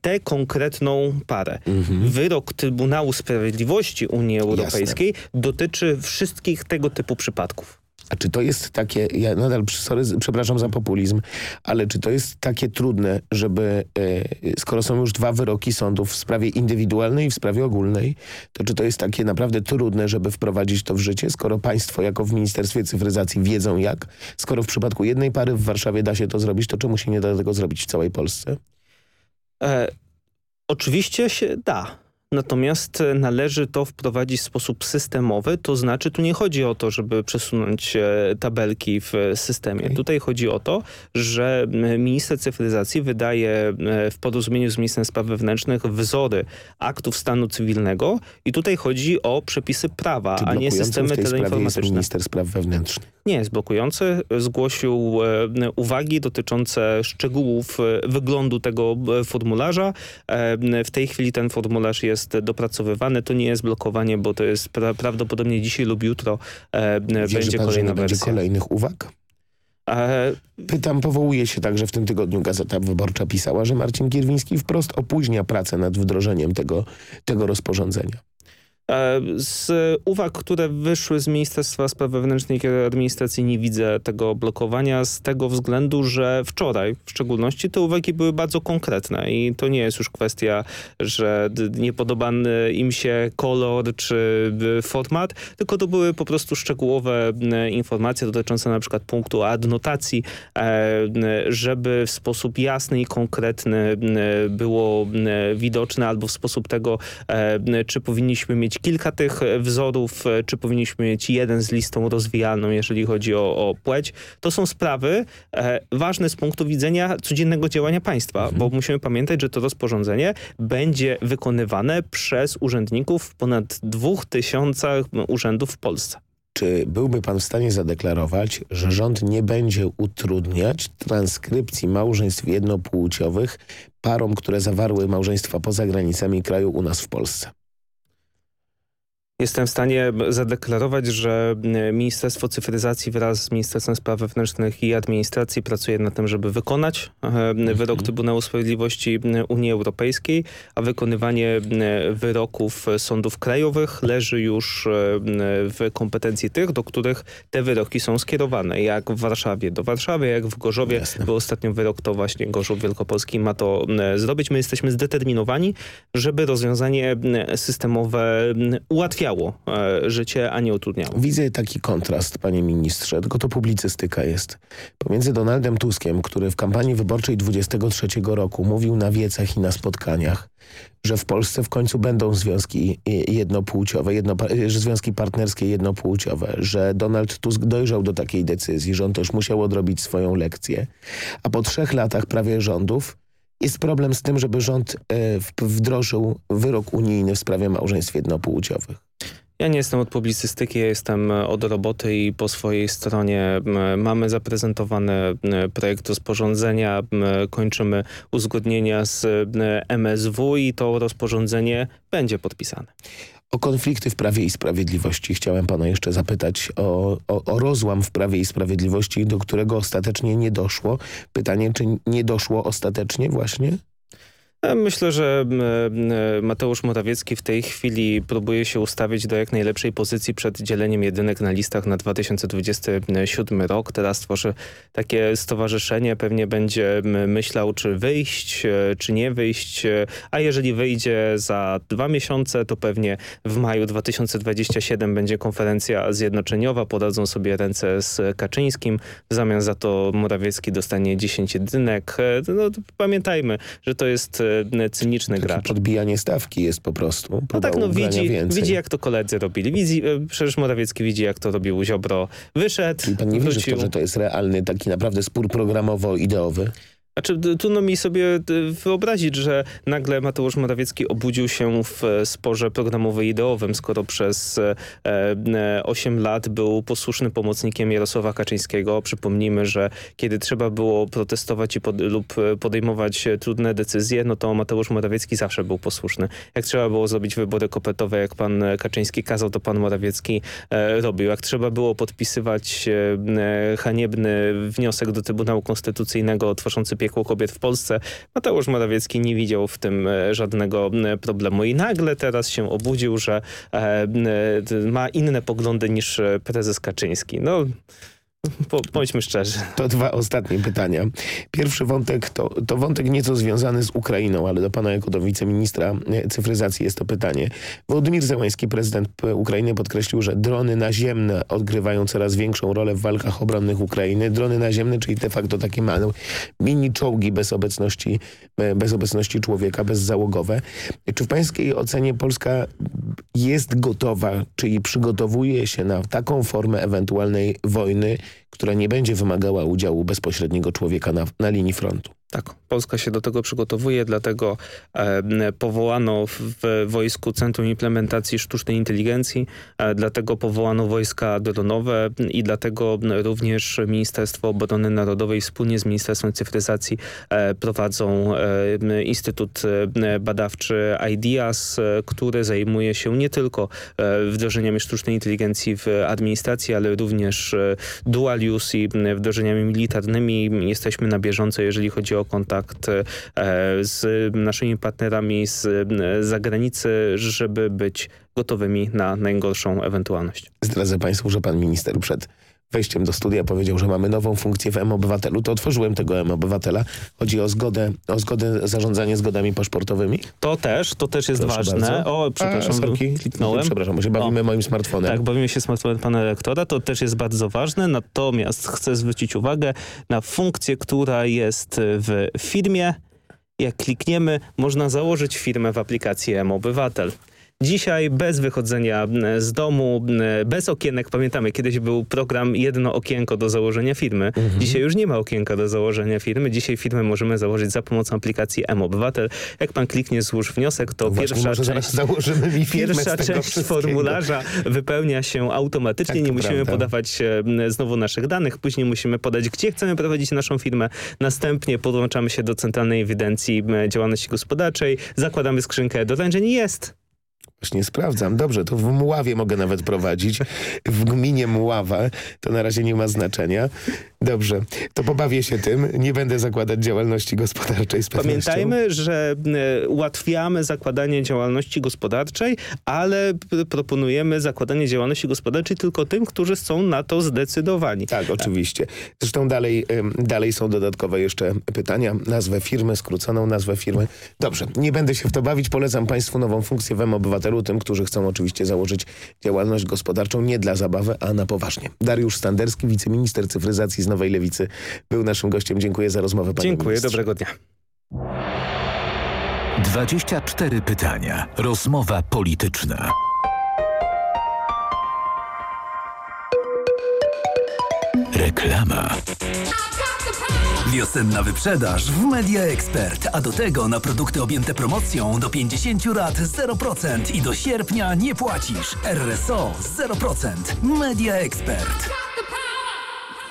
tę konkretną parę. Mhm. Wyrok Trybunału Sprawiedliwości Unii Europejskiej Jasne. dotyczy wszystkich tego typu przypadków. A czy to jest takie, ja nadal sorry, przepraszam za populizm, ale czy to jest takie trudne, żeby e, skoro są już dwa wyroki sądów w sprawie indywidualnej i w sprawie ogólnej, to czy to jest takie naprawdę trudne, żeby wprowadzić to w życie, skoro państwo jako w Ministerstwie Cyfryzacji wiedzą jak, skoro w przypadku jednej pary w Warszawie da się to zrobić, to czemu się nie da tego zrobić w całej Polsce? E, oczywiście się da. Natomiast należy to wprowadzić w sposób systemowy, to znaczy tu nie chodzi o to, żeby przesunąć tabelki w systemie. Okay. Tutaj chodzi o to, że minister cyfryzacji wydaje w porozumieniu z ministrem spraw wewnętrznych wzory aktów stanu cywilnego i tutaj chodzi o przepisy prawa, a nie systemy teleinformatyczne. Jest minister spraw wewnętrznych? Nie jest blokujący. Zgłosił e, uwagi dotyczące szczegółów e, wyglądu tego e, formularza. W tej chwili ten formularz jest dopracowywany. To nie jest blokowanie, bo to jest pra prawdopodobnie dzisiaj lub jutro Wierzy będzie pan, kolejna nie wersja. będzie kolejnych uwag? Pytam, powołuje się także w tym tygodniu Gazeta Wyborcza pisała, że Marcin Kierwiński wprost opóźnia pracę nad wdrożeniem tego, tego rozporządzenia. E, z uwag, które wyszły z Ministerstwa Spraw Wewnętrznych i Administracji nie widzę tego blokowania z tego względu, że wczoraj w szczególności te uwagi były bardzo konkretne i to nie jest już kwestia, że nie podoba im się kolor czy format, tylko to były po prostu szczegółowe informacje dotyczące na przykład punktu adnotacji, e, żeby w sposób jasny i konkretny było widoczne albo w sposób tego, e, czy powinniśmy mieć kilka tych e, wzorów, e, czy powinniśmy mieć jeden z listą rozwijalną, jeżeli chodzi o, o płeć. To są sprawy e, ważne z punktu widzenia codziennego działania państwa, mhm. bo musimy pamiętać, że to rozporządzenie będzie wykonywane przez urzędników w ponad dwóch tysiącach urzędów w Polsce. Czy byłby pan w stanie zadeklarować, że rząd nie będzie utrudniać transkrypcji małżeństw jednopłciowych parom, które zawarły małżeństwa poza granicami kraju u nas w Polsce? Jestem w stanie zadeklarować, że e, Ministerstwo Cyfryzacji wraz z Ministerstwem Spraw Wewnętrznych i Administracji pracuje nad tym, żeby wykonać e, mhm. wyrok Trybunału Sprawiedliwości Unii Europejskiej, a wykonywanie wyroków sądów krajowych leży już e, w kompetencji tych, do których te wyroki są skierowane. Jak w Warszawie do Warszawy, jak w Gorzowie, Jasne. bo ostatnio wyrok to właśnie Gorzów Wielkopolski ma to zrobić. My jesteśmy zdeterminowani, żeby rozwiązanie systemowe ułatwiało ułatwiało e, życie, a nie utrudniało. Widzę taki kontrast, panie ministrze, tylko to publicystyka jest. Pomiędzy Donaldem Tuskiem, który w kampanii wyborczej 23 roku mówił na wiecach i na spotkaniach, że w Polsce w końcu będą związki jednopłciowe, jedno, związki partnerskie jednopłciowe, że Donald Tusk dojrzał do takiej decyzji, że on też musiał odrobić swoją lekcję. A po trzech latach prawie rządów jest problem z tym, żeby rząd e, wdrożył wyrok unijny w sprawie małżeństw jednopłciowych. Ja nie jestem od publicystyki, ja jestem e, od roboty i po swojej stronie mamy zaprezentowany projekt rozporządzenia, kończymy uzgodnienia z MSW i to rozporządzenie będzie podpisane. O konflikty w Prawie i Sprawiedliwości chciałem pana jeszcze zapytać o, o, o, rozłam w Prawie i Sprawiedliwości, do którego ostatecznie nie doszło. Pytanie, czy nie doszło ostatecznie właśnie? Myślę, że Mateusz Morawiecki w tej chwili próbuje się ustawić do jak najlepszej pozycji przed dzieleniem jedynek na listach na 2027 rok. Teraz tworzy takie stowarzyszenie, pewnie będzie myślał, czy wyjść, e, czy nie wyjść, e, a jeżeli wyjdzie za dwa miesiące, to pewnie w maju 2027 będzie konferencja zjednoczeniowa, podadzą sobie ręce z Kaczyńskim, w zamian za to Morawiecki dostanie 10 jedynek. E, no, pamiętajmy, że to jest E, cyniczny Takie gracz. podbijanie stawki jest po prostu. No tak, no widzi, widzi jak to koledzy robili. Widzi, e, przecież Morawiecki widzi jak to robił Ziobro. Wyszedł, Czyli pan nie wrócił. wierzy w to, że to jest realny taki naprawdę spór programowo-ideowy? Znaczy, trudno mi sobie wyobrazić, że nagle Mateusz Morawiecki obudził się w sporze programowo-ideowym, skoro przez e, 8 lat był posłusznym pomocnikiem Jarosława Kaczyńskiego. Przypomnijmy, że kiedy trzeba było protestować lub podejmować trudne decyzje, no to Mateusz Morawiecki zawsze był posłuszny. Jak trzeba było zrobić wybory kopetowe, jak pan Kaczyński kazał, to pan Morawiecki e, robił. Jak trzeba było podpisywać e, haniebny wniosek do Trybunału Konstytucyjnego tworzący piekło piekło kobiet w Polsce, Mateusz Morawiecki nie widział w tym e, żadnego problemu. I nagle teraz się obudził, że e, ma inne poglądy niż prezes Kaczyński. No, po, bądźmy szczerzy. To dwa ostatnie pytania. Pierwszy wątek to, to wątek nieco związany z Ukrainą, ale do pana jako do wiceministra e, cyfryzacji jest to pytanie. Wołodymir Zełański, prezydent Ukrainy podkreślił, że drony naziemne odgrywają coraz większą rolę w walkach obronnych Ukrainy. Drony naziemne, czyli de facto takie małe mini czołgi bez obecności, e, bez obecności człowieka, bezzałogowe. Czy w pańskiej ocenie Polska jest gotowa, czyli przygotowuje się na taką formę ewentualnej wojny, która nie będzie wymagała udziału bezpośredniego człowieka na, na linii frontu? Tak, Polska się do tego przygotowuje, dlatego e, powołano w, wojsku Centrum Implementacji Sztucznej Inteligencji, e, dlatego powołano wojska dronowe i dlatego również Ministerstwo Obrony Narodowej wspólnie z Ministerstwem Cyfryzacji e, prowadzą e, Instytut e, Badawczy IDEAS, e, który zajmuje się nie tylko wdrożeniami sztucznej inteligencji w administracji, ale również dual use i wdrożeniami militarnymi. Jesteśmy na bieżąco, jeżeli chodzi o kontakt e, z naszymi partnerami z zagranicy, żeby być gotowymi na najgorszą ewentualność. Zdradzę Państwu, że Pan Minister przed wejściem do studia powiedział, że mamy nową funkcję w M-Obywatelu, to otworzyłem tego M-Obywatela. Chodzi o zgodę, o zgodę, zarządzanie zgodami paszportowymi? To też, to też jest Proszę ważne. Bardzo. O, przepraszam, A, kliknąłem. Przepraszam, bo się bawimy o. moim smartfonem. Tak, bawimy się smartfonem pana rektora, to też jest bardzo ważne, natomiast chcę zwrócić uwagę na funkcję, która jest w firmie. Jak klikniemy, można założyć firmę w aplikacji M-Obywatel. Dzisiaj bez wychodzenia z domu, bez okienek. Pamiętamy, kiedyś był program jedno okienko do założenia firmy. Mhm. Dzisiaj już nie ma okienka do założenia firmy. Dzisiaj firmę możemy założyć za pomocą aplikacji M-Obywatel. Jak pan kliknie złóż wniosek, to no pierwsza część, założymy mi [laughs] pierwsza część formularza wypełnia się automatycznie. Tak, nie musimy prawda. podawać znowu naszych danych. Później musimy podać, gdzie chcemy prowadzić naszą firmę. Następnie podłączamy się do centralnej ewidencji działalności gospodarczej. Zakładamy skrzynkę doręczeń. Jest Właśnie sprawdzam. Dobrze, to w Muławie mogę nawet prowadzić. W gminie Muława to na razie nie ma znaczenia. Dobrze, to pobawię się tym. Nie będę zakładać działalności gospodarczej z pewnością. Pamiętajmy, że e, ułatwiamy zakładanie działalności gospodarczej, ale proponujemy zakładanie działalności gospodarczej tylko tym, którzy są na to zdecydowani. Tak, oczywiście. Zresztą dalej, dalej są dodatkowe jeszcze pytania. Nazwę firmy, skróconą nazwę firmy. Dobrze, nie będę się w to bawić. Polecam Państwu nową funkcję w M-Obywatelu, tym, którzy chcą oczywiście założyć działalność gospodarczą nie dla zabawy, a na poważnie. Dariusz Standerski, wiceminister cyfryzacji z Nowej Lewicy był naszym gościem. Dziękuję za rozmowę, panie Dziękuję, ministrze. dobrego dnia. 24 pytania. Rozmowa polityczna. Reklama. Wiosenna wyprzedaż w Media Expert, a do tego na produkty objęte promocją do 50 lat 0% i do sierpnia nie płacisz. RSO 0%. Media Expert.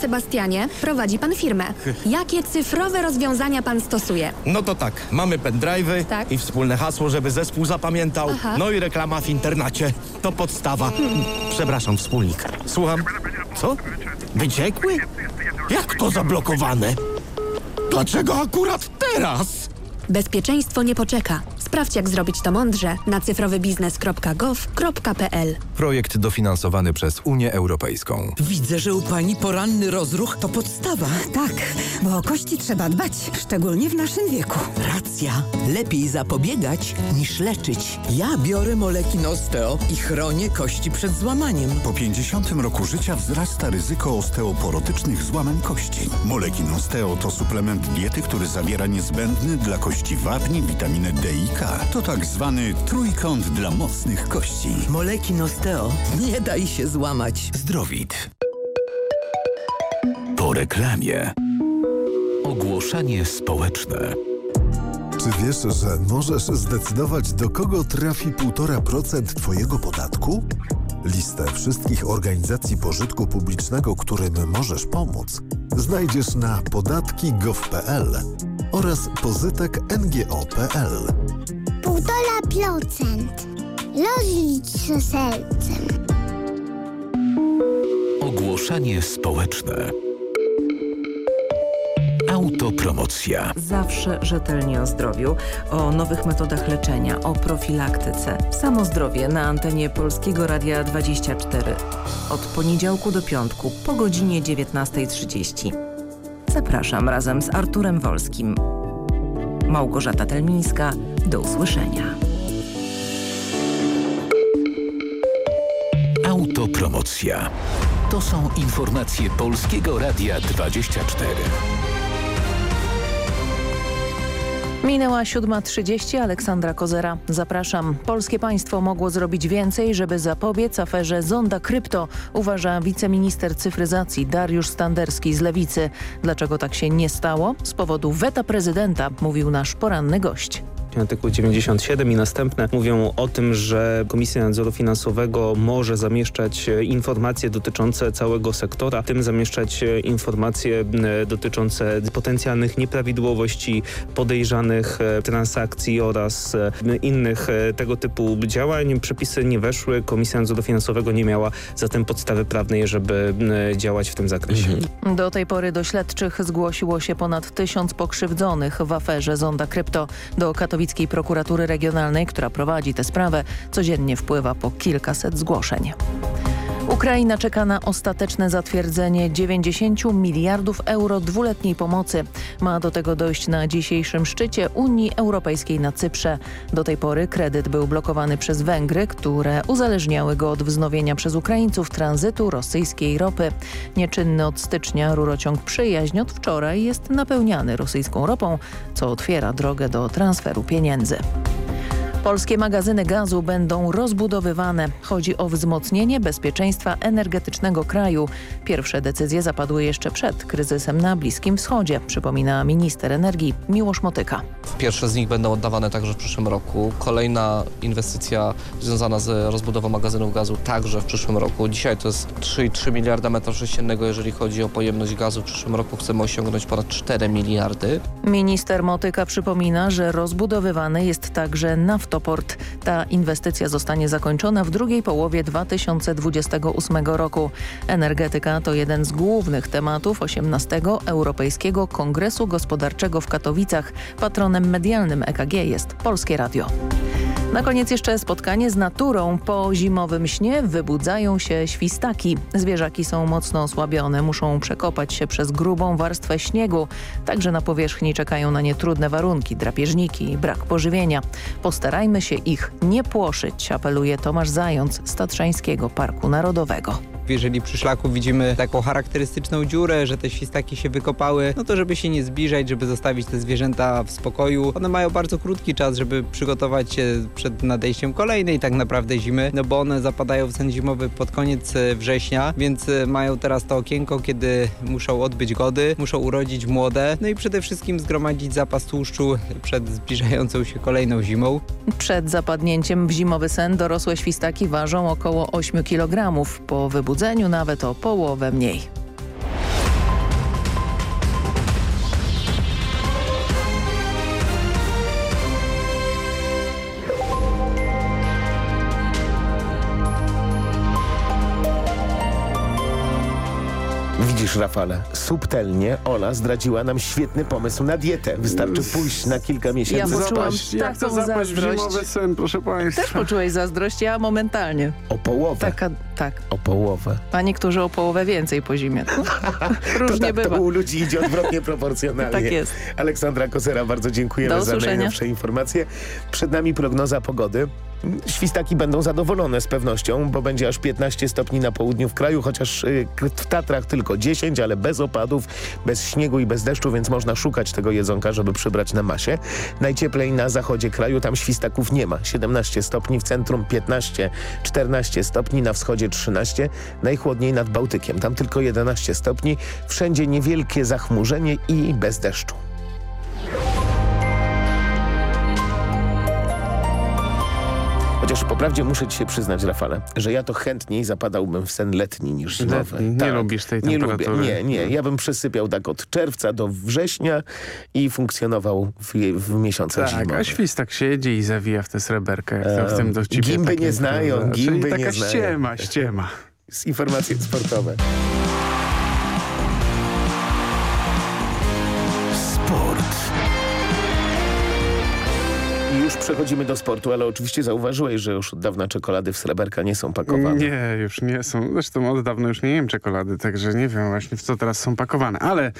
Sebastianie, prowadzi pan firmę. [laughs] Jakie cyfrowe rozwiązania pan stosuje? No to tak, mamy pendrive'y tak. i wspólne hasło, żeby zespół zapamiętał. Aha. No i reklama w internecie. To podstawa. Hmm. Przepraszam, wspólnik. Słucham. Co? Wyciekły? Jak to zablokowane? Dlaczego akurat teraz? Bezpieczeństwo nie poczeka. Sprawdź jak zrobić to mądrze na cyfrowybiznes.gov.pl Projekt dofinansowany przez Unię Europejską. Widzę, że u Pani poranny rozruch to podstawa. Tak, bo o kości trzeba dbać, szczególnie w naszym wieku. Racja. Lepiej zapobiegać niż leczyć. Ja biorę moleki Osteo i chronię kości przed złamaniem. Po 50 roku życia wzrasta ryzyko osteoporotycznych złamań kości. Moleki Osteo to suplement diety, który zawiera niezbędny dla kości wapni, witaminę D i to tak zwany trójkąt dla mocnych kości. Moleki Nosteo. Nie daj się złamać. Zdrowit. Po reklamie. Ogłoszenie społeczne. Czy wiesz, że możesz zdecydować, do kogo trafi 1,5% Twojego podatku? Listę wszystkich organizacji pożytku publicznego, którym możesz pomóc, znajdziesz na podatki.gov.pl oraz pozytek ngo.pl. 1,5%. Rozlicz się sercem. Ogłoszenie społeczne. Autopromocja. Zawsze rzetelnie o zdrowiu, o nowych metodach leczenia, o profilaktyce. Samo zdrowie na antenie Polskiego Radia 24. Od poniedziałku do piątku po godzinie 19.30. Zapraszam razem z Arturem Wolskim. Małgorzata Telmińska. Do usłyszenia. Autopromocja. To są informacje Polskiego Radia 24. Minęła 7.30, Aleksandra Kozera. Zapraszam. Polskie państwo mogło zrobić więcej, żeby zapobiec aferze Zonda Krypto, uważa wiceminister cyfryzacji Dariusz Standerski z Lewicy. Dlaczego tak się nie stało? Z powodu weta prezydenta, mówił nasz poranny gość artykuł 97 i następne mówią o tym, że Komisja Nadzoru Finansowego może zamieszczać e, informacje dotyczące całego sektora, w tym zamieszczać e, informacje e, dotyczące potencjalnych nieprawidłowości, podejrzanych transakcji oraz innych tego typu działań. Przepisy nie weszły, Komisja Nadzoru Finansowego nie miała zatem podstawy prawnej, żeby działać w tym zakresie. Mhm. Do tej pory do śledczych zgłosiło się ponad tysiąc pokrzywdzonych w aferze Zonda Krypto. Do Katowic Katowickiej Prokuratury Regionalnej, która prowadzi tę sprawę, codziennie wpływa po kilkaset zgłoszeń. Ukraina czeka na ostateczne zatwierdzenie 90 miliardów euro dwuletniej pomocy. Ma do tego dojść na dzisiejszym szczycie Unii Europejskiej na Cyprze. Do tej pory kredyt był blokowany przez Węgry, które uzależniały go od wznowienia przez Ukraińców tranzytu rosyjskiej ropy. Nieczynny od stycznia rurociąg Przyjaźń od wczoraj jest napełniany rosyjską ropą, co otwiera drogę do transferu pieniędzy. Polskie magazyny gazu będą rozbudowywane. Chodzi o wzmocnienie bezpieczeństwa energetycznego kraju. Pierwsze decyzje zapadły jeszcze przed kryzysem na Bliskim Wschodzie, przypomina minister energii Miłosz Motyka. Pierwsze z nich będą oddawane także w przyszłym roku. Kolejna inwestycja związana z rozbudową magazynów gazu także w przyszłym roku. Dzisiaj to jest 3,3 miliarda metrów sześciennego, jeżeli chodzi o pojemność gazu. W przyszłym roku chcemy osiągnąć ponad 4 miliardy. Minister Motyka przypomina, że rozbudowywany jest także naftowy Autoport. Ta inwestycja zostanie zakończona w drugiej połowie 2028 roku. Energetyka to jeden z głównych tematów 18 Europejskiego Kongresu Gospodarczego w Katowicach. Patronem medialnym EKG jest Polskie Radio. Na koniec jeszcze spotkanie z naturą. Po zimowym śnie wybudzają się świstaki. Zwierzaki są mocno osłabione, muszą przekopać się przez grubą warstwę śniegu. Także na powierzchni czekają na nie trudne warunki, drapieżniki, brak pożywienia. Postarajmy się ich nie płoszyć, apeluje Tomasz Zając z Tatrzańskiego Parku Narodowego jeżeli przy szlaku widzimy taką charakterystyczną dziurę, że te świstaki się wykopały, no to żeby się nie zbliżać, żeby zostawić te zwierzęta w spokoju. One mają bardzo krótki czas, żeby przygotować się przed nadejściem kolejnej tak naprawdę zimy, no bo one zapadają w sen zimowy pod koniec e, września, więc e, mają teraz to okienko, kiedy muszą odbyć gody, muszą urodzić młode, no i przede wszystkim zgromadzić zapas tłuszczu przed zbliżającą się kolejną zimą. Przed zapadnięciem w zimowy sen dorosłe świstaki ważą około 8 kg. Po wybudzeniu nawet o połowę mniej. Widzisz, Rafale, subtelnie Ola zdradziła nam świetny pomysł na dietę. Wystarczy pójść na kilka miesięcy ja poczułam spać. Ja chcę zapaść w zimowy sen, proszę państwa. Też poczułeś zazdrość, ja momentalnie. O połowę? Taka, tak. O połowę. A niektórzy o połowę więcej po zimie. [laughs] Różnie to, tak, bywa. To u ludzi idzie odwrotnie [laughs] proporcjonalnie. tak jest. Aleksandra Kosera, bardzo dziękujemy za najnowsze informacje. Przed nami prognoza pogody. Świstaki będą zadowolone z pewnością, bo będzie aż 15 stopni na południu w kraju, chociaż y, w Tatrach tylko 10, ale bez opadów, bez śniegu i bez deszczu, więc można szukać tego jedzonka, żeby przybrać na masie. Najcieplej na zachodzie kraju, tam świstaków nie ma. 17 stopni w centrum, 15, 14 stopni, na wschodzie 13, najchłodniej nad Bałtykiem, tam tylko 11 stopni, wszędzie niewielkie zachmurzenie i bez deszczu. Chociaż po prawdzie muszę ci się przyznać, Rafale, że ja to chętniej zapadałbym w sen letni niż zimowy. Letni. Nie lubisz tej Nie lubię, temperatury. nie, nie. Ja bym przesypiał tak od czerwca do września i funkcjonował w, w miesiącach Tak, zimowych. a świstak siedzi i zawija w tę sreberkę, jak w tym dowcipie. Gimby nie znają, prawda? gimby Czyli taka nie znają. ściema, ściema. [laughs] Z informacje sportowe. Przechodzimy do sportu, ale oczywiście zauważyłeś, że już od dawna czekolady w sreberka nie są pakowane. Nie, już nie są. Zresztą od dawna już nie jem czekolady, także nie wiem właśnie w co teraz są pakowane. Ale e,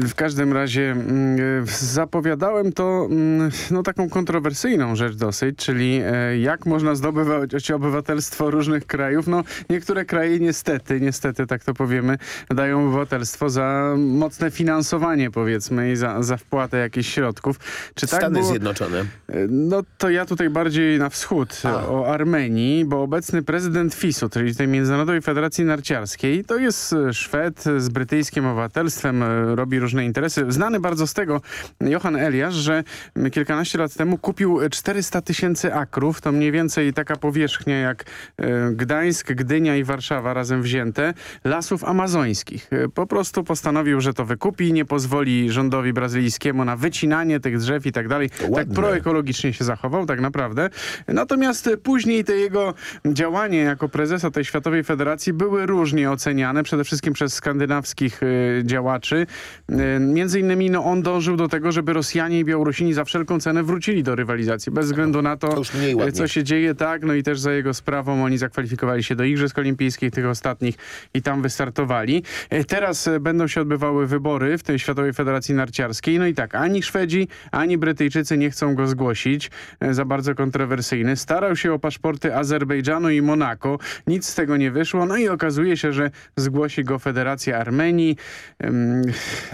w każdym razie mm, e, zapowiadałem to mm, no, taką kontrowersyjną rzecz dosyć, czyli e, jak można zdobywać obywatelstwo różnych krajów. No niektóre kraje niestety, niestety tak to powiemy, dają obywatelstwo za mocne finansowanie powiedzmy i za, za wpłatę jakichś środków. Czy tak Stany było? Zjednoczone. No to ja tutaj bardziej na wschód o Armenii, bo obecny prezydent FIS-u, czyli tej Międzynarodowej Federacji Narciarskiej, to jest e, Szwed z brytyjskim obywatelstwem, e, robi różne interesy. Znany bardzo z tego Johan Eliasz, że kilkanaście lat temu kupił 400 tysięcy akrów, to mniej więcej taka powierzchnia jak e, Gdańsk, Gdynia i Warszawa razem wzięte, lasów amazońskich. Po prostu postanowił, że to wykupi, nie pozwoli rządowi brazylijskiemu na wycinanie tych drzew i tak dalej. Tak ładne. Się zachował, tak naprawdę. Natomiast później te jego działania jako prezesa tej Światowej Federacji były różnie oceniane, przede wszystkim przez skandynawskich e, działaczy. E, między innymi no, on dążył do tego, żeby Rosjanie i Białorusini za wszelką cenę wrócili do rywalizacji, bez względu na to, e, co się dzieje, tak, no i też za jego sprawą oni zakwalifikowali się do Igrzysk Olimpijskich, tych ostatnich i tam wystartowali. Teraz będą się odbywały wybory w tej Światowej Federacji Narciarskiej, no i tak, ani Szwedzi, ani Brytyjczycy nie chcą go zgłosić, e, za bardzo kontrowersyjny. Starał się o paszporty Azerbejdżanu i Monako, nic z tego nie wyszło, no i okazuje się, że zgłosi go Federacja Armenii.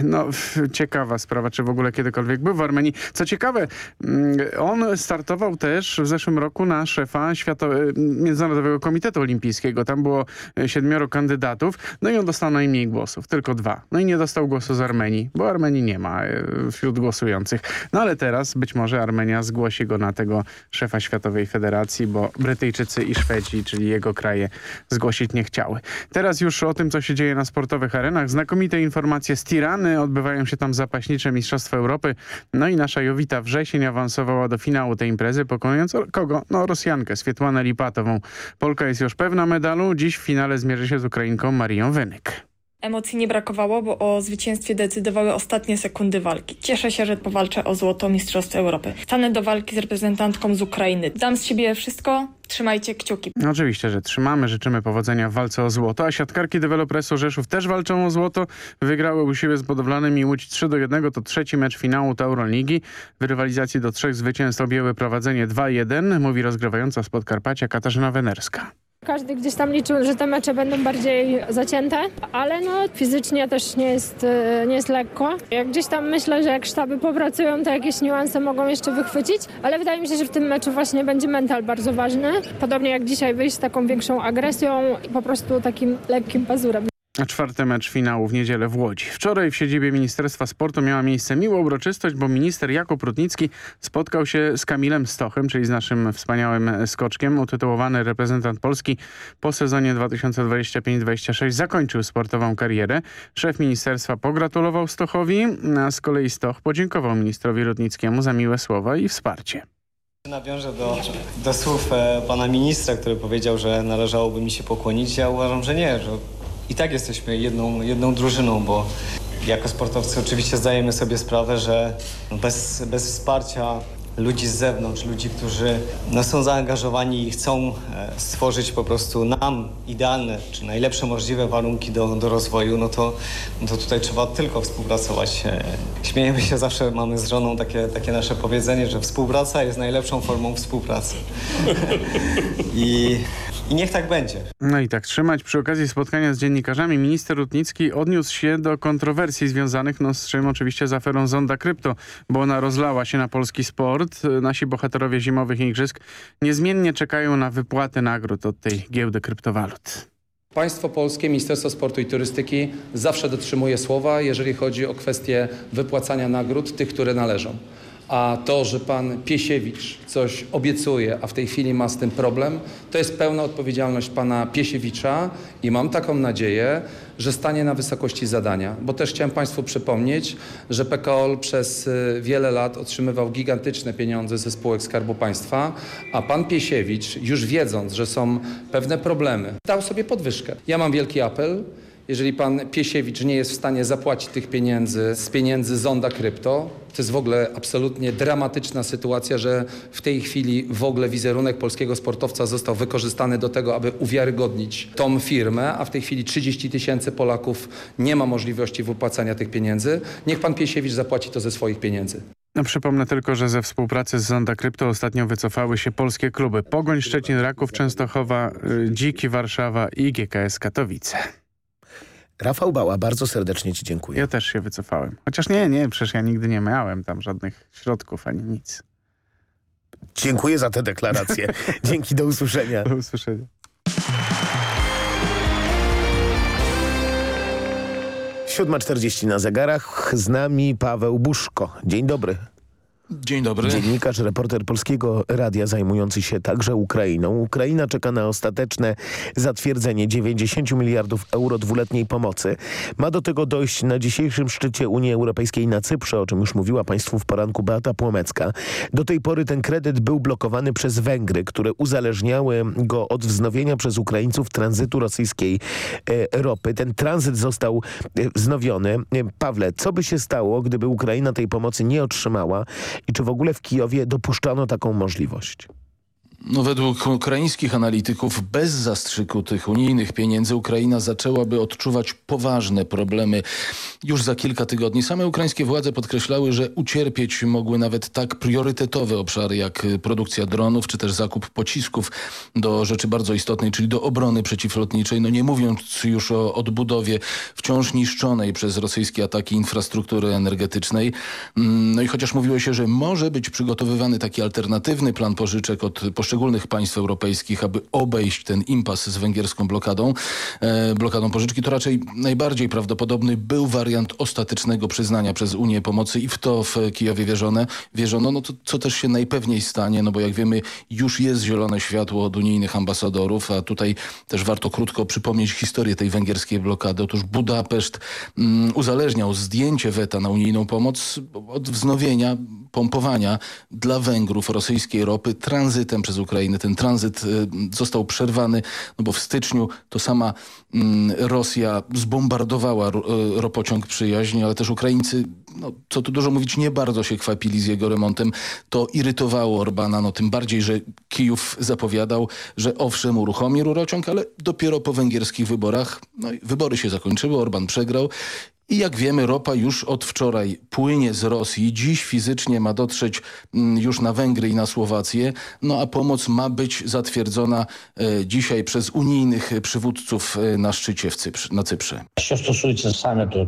No, ciekawa sprawa, czy w ogóle kiedykolwiek był w Armenii. Co ciekawe, mm, on startował też w zeszłym roku na szefa Świato- y, Międzynarodowego Komitetu Olimpijskiego. Tam było y, siedmioro kandydatów, no i on dostał najmniej głosów, tylko dwa. No i nie dostał głosu z Armenii, bo Armenii nie ma wśród głosujących. No ale teraz być może Armenia zgłosi go na tego szefa Światowej Federacji, bo Brytyjczycy i Szwedzi, czyli jego kraje, zgłosić nie chciały. Teraz już o tym, co się dzieje na sportowych arenach. Znakomite informacje z Tirany. Odbywają się tam zapaśnicze Mistrzostwa Europy. No i nasza Jowita Wrzesień awansowała do finału tej imprezy, pokonując kogo? No Rosjankę, Swietłanę Lipatową. Polka jest już pewna medalu. Dziś w finale zmierzy się z Ukrainką Marią Wynyk. Emocji nie brakowało, bo o zwycięstwie decydowały ostatnie sekundy walki. Cieszę się, że powalczę o złoto Mistrzostw Europy. Stanę do walki z reprezentantką z Ukrainy. Dam z siebie wszystko, trzymajcie kciuki. No Oczywiście, że trzymamy, życzymy powodzenia w walce o złoto, a siatkarki Developresu Rzeszów też walczą o złoto. Wygrały u siebie z Budowlanym Łódź 3 do 1. To trzeci mecz finału Tauroligi. W rywalizacji do trzech zwycięstw objęły prowadzenie 2-1, mówi rozgrywająca z Podkarpacia Katarzyna Wenerska. Każdy gdzieś tam liczył, że te mecze będą bardziej zacięte, ale no fizycznie też nie jest, e, nie jest lekko. Jak gdzieś tam myślę, że jak sztaby popracują, to jakieś niuanse mogą jeszcze wychwycić, ale wydaje mi się, że w tym meczu właśnie będzie mental bardzo ważny. Podobnie jak dzisiaj wyjść z taką większą agresją i po prostu takim lekkim pazurem. A czwarty mecz finału w niedzielę w Łodzi. Wczoraj w siedzibie Ministerstwa Sportu miała miejsce miła uroczystość, bo minister Jakub Rutnicki spotkał się z Kamilem Stochem, czyli z naszym wspaniałym skoczkiem. Utytułowany reprezentant Polski po sezonie 2025-26 zakończył sportową karierę. Szef ministerstwa pogratulował Stochowi, a z kolei Stoch podziękował ministrowi Rutnickiemu za miłe słowa i wsparcie. Nawiążę do, do słów e, pana ministra, który powiedział, że należałoby mi się pokłonić. Ja uważam, że nie, że i tak jesteśmy jedną, jedną drużyną, bo jako sportowcy oczywiście zdajemy sobie sprawę, że bez, bez wsparcia ludzi z zewnątrz, ludzi, którzy no, są zaangażowani i chcą e, stworzyć po prostu nam idealne czy najlepsze możliwe warunki do, do rozwoju, no to, no to tutaj trzeba tylko współpracować. E, Śmiejemy się zawsze, mamy z żoną takie, takie nasze powiedzenie, że współpraca jest najlepszą formą współpracy. [laughs] I, I niech tak będzie. No i tak trzymać. Przy okazji spotkania z dziennikarzami minister Rutnicki odniósł się do kontrowersji związanych no, z czym oczywiście z aferą Zonda Krypto, bo ona rozlała się na polski sport. Nasi bohaterowie zimowych igrzysk niezmiennie czekają na wypłatę nagród od tej giełdy kryptowalut. Państwo polskie, Ministerstwo Sportu i Turystyki zawsze dotrzymuje słowa, jeżeli chodzi o kwestię wypłacania nagród tych, które należą. A to, że pan Piesiewicz coś obiecuje, a w tej chwili ma z tym problem, to jest pełna odpowiedzialność pana Piesiewicza i mam taką nadzieję, że stanie na wysokości zadania. Bo też chciałem Państwu przypomnieć, że PKOL przez y, wiele lat otrzymywał gigantyczne pieniądze ze spółek Skarbu Państwa, a pan Piesiewicz, już wiedząc, że są pewne problemy, dał sobie podwyżkę. Ja mam wielki apel. Jeżeli pan Piesiewicz nie jest w stanie zapłacić tych pieniędzy z pieniędzy Zonda Krypto, to jest w ogóle absolutnie dramatyczna sytuacja, że w tej chwili w ogóle wizerunek polskiego sportowca został wykorzystany do tego, aby uwiarygodnić tą firmę, a w tej chwili 30 tysięcy Polaków nie ma możliwości wypłacania tych pieniędzy. Niech pan Piesiewicz zapłaci to ze swoich pieniędzy. No, przypomnę tylko, że ze współpracy z Zonda Krypto ostatnio wycofały się polskie kluby Pogoń, Szczecin, Raków, Częstochowa, y, Dziki, Warszawa i GKS Katowice. Rafał Bała, bardzo serdecznie Ci dziękuję. Ja też się wycofałem. Chociaż nie, nie, przecież ja nigdy nie miałem tam żadnych środków ani nic. Dziękuję za tę deklarację. [laughs] Dzięki, do usłyszenia. Do usłyszenia. Siódma czterdzieści na zegarach. Z nami Paweł Buszko. Dzień dobry. Dzień dobry. Dziennikarz, reporter Polskiego Radia zajmujący się także Ukrainą. Ukraina czeka na ostateczne zatwierdzenie 90 miliardów euro dwuletniej pomocy. Ma do tego dojść na dzisiejszym szczycie Unii Europejskiej na Cyprze, o czym już mówiła Państwu w poranku Beata Płomecka. Do tej pory ten kredyt był blokowany przez Węgry, które uzależniały go od wznowienia przez Ukraińców tranzytu rosyjskiej e, ropy. Ten tranzyt został e, wznowiony. E, Pawle, co by się stało, gdyby Ukraina tej pomocy nie otrzymała? I czy w ogóle w Kijowie dopuszczano taką możliwość? No, według ukraińskich analityków bez zastrzyku tych unijnych pieniędzy Ukraina zaczęłaby odczuwać poważne problemy już za kilka tygodni. Same ukraińskie władze podkreślały, że ucierpieć mogły nawet tak priorytetowe obszary jak produkcja dronów czy też zakup pocisków do rzeczy bardzo istotnej, czyli do obrony przeciwlotniczej. No nie mówiąc już o odbudowie wciąż niszczonej przez rosyjskie ataki infrastruktury energetycznej. Mm, no i chociaż mówiło się, że może być przygotowywany taki alternatywny plan pożyczek od poszczególnych poszczególnych państw europejskich, aby obejść ten impas z węgierską blokadą, e, blokadą pożyczki, to raczej najbardziej prawdopodobny był wariant ostatecznego przyznania przez Unię pomocy i w to w Kijowie wierzone, wierzono, no to co też się najpewniej stanie, no bo jak wiemy już jest zielone światło od unijnych ambasadorów, a tutaj też warto krótko przypomnieć historię tej węgierskiej blokady. Otóż Budapeszt mm, uzależniał zdjęcie weta na unijną pomoc od wznowienia pompowania dla Węgrów rosyjskiej ropy tranzytem przez Ukrainę. Ten tranzyt y, został przerwany, no bo w styczniu to sama mm, Rosja zbombardowała y, ropociąg przyjaźni, ale też Ukraińcy, no, co tu dużo mówić, nie bardzo się chwapili z jego remontem. To irytowało Orbana, no tym bardziej, że Kijów zapowiadał, że owszem uruchomi rurociąg, ale dopiero po węgierskich wyborach, no i wybory się zakończyły, Orban przegrał i jak wiemy, ropa już od wczoraj płynie z Rosji. Dziś fizycznie ma dotrzeć mm, już na Węgry i na Słowację. No a pomoc ma być zatwierdzona e, dzisiaj przez unijnych przywódców e, na szczycie na Cyprze.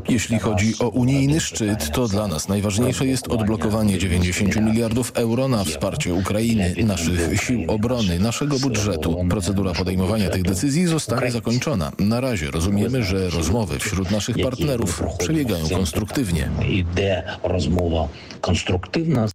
Jeśli chodzi o unijny szczyt, to dla nas najważniejsze jest odblokowanie 90 miliardów euro na wsparcie Ukrainy, naszych sił obrony, naszego budżetu. Procedura podejmowania tych decyzji zostanie zakończona. Na razie rozumiemy, że rozmowy wśród naszych partnerów przebiegają konstruktywnie. Idzie rozmowa konstruktywna.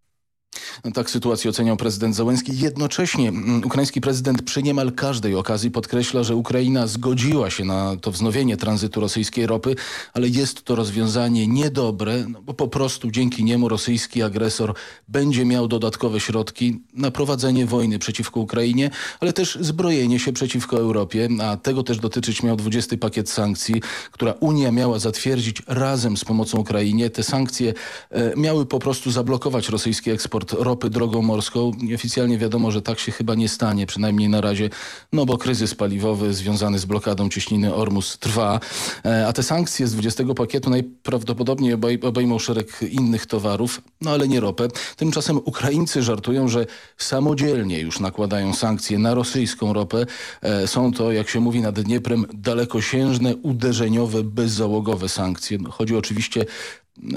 Tak sytuację oceniał prezydent Załęski. Jednocześnie mm, ukraiński prezydent przy niemal każdej okazji podkreśla, że Ukraina zgodziła się na to wznowienie tranzytu rosyjskiej ropy, ale jest to rozwiązanie niedobre, no bo po prostu dzięki niemu rosyjski agresor będzie miał dodatkowe środki na prowadzenie wojny przeciwko Ukrainie, ale też zbrojenie się przeciwko Europie, a tego też dotyczyć miał 20 pakiet sankcji, która Unia miała zatwierdzić razem z pomocą Ukrainie. Te sankcje e, miały po prostu zablokować rosyjski eksport ropy drogą morską. Nieoficjalnie wiadomo, że tak się chyba nie stanie, przynajmniej na razie, no bo kryzys paliwowy związany z blokadą cieśniny Ormus trwa, e, a te sankcje z 20 pakietu najprawdopodobniej obejmą szereg innych towarów, no ale nie ropę. Tymczasem Ukraińcy żartują, że samodzielnie już nakładają sankcje na rosyjską ropę. E, są to, jak się mówi nad Dnieprem, dalekosiężne, uderzeniowe, bezzałogowe sankcje. No, chodzi oczywiście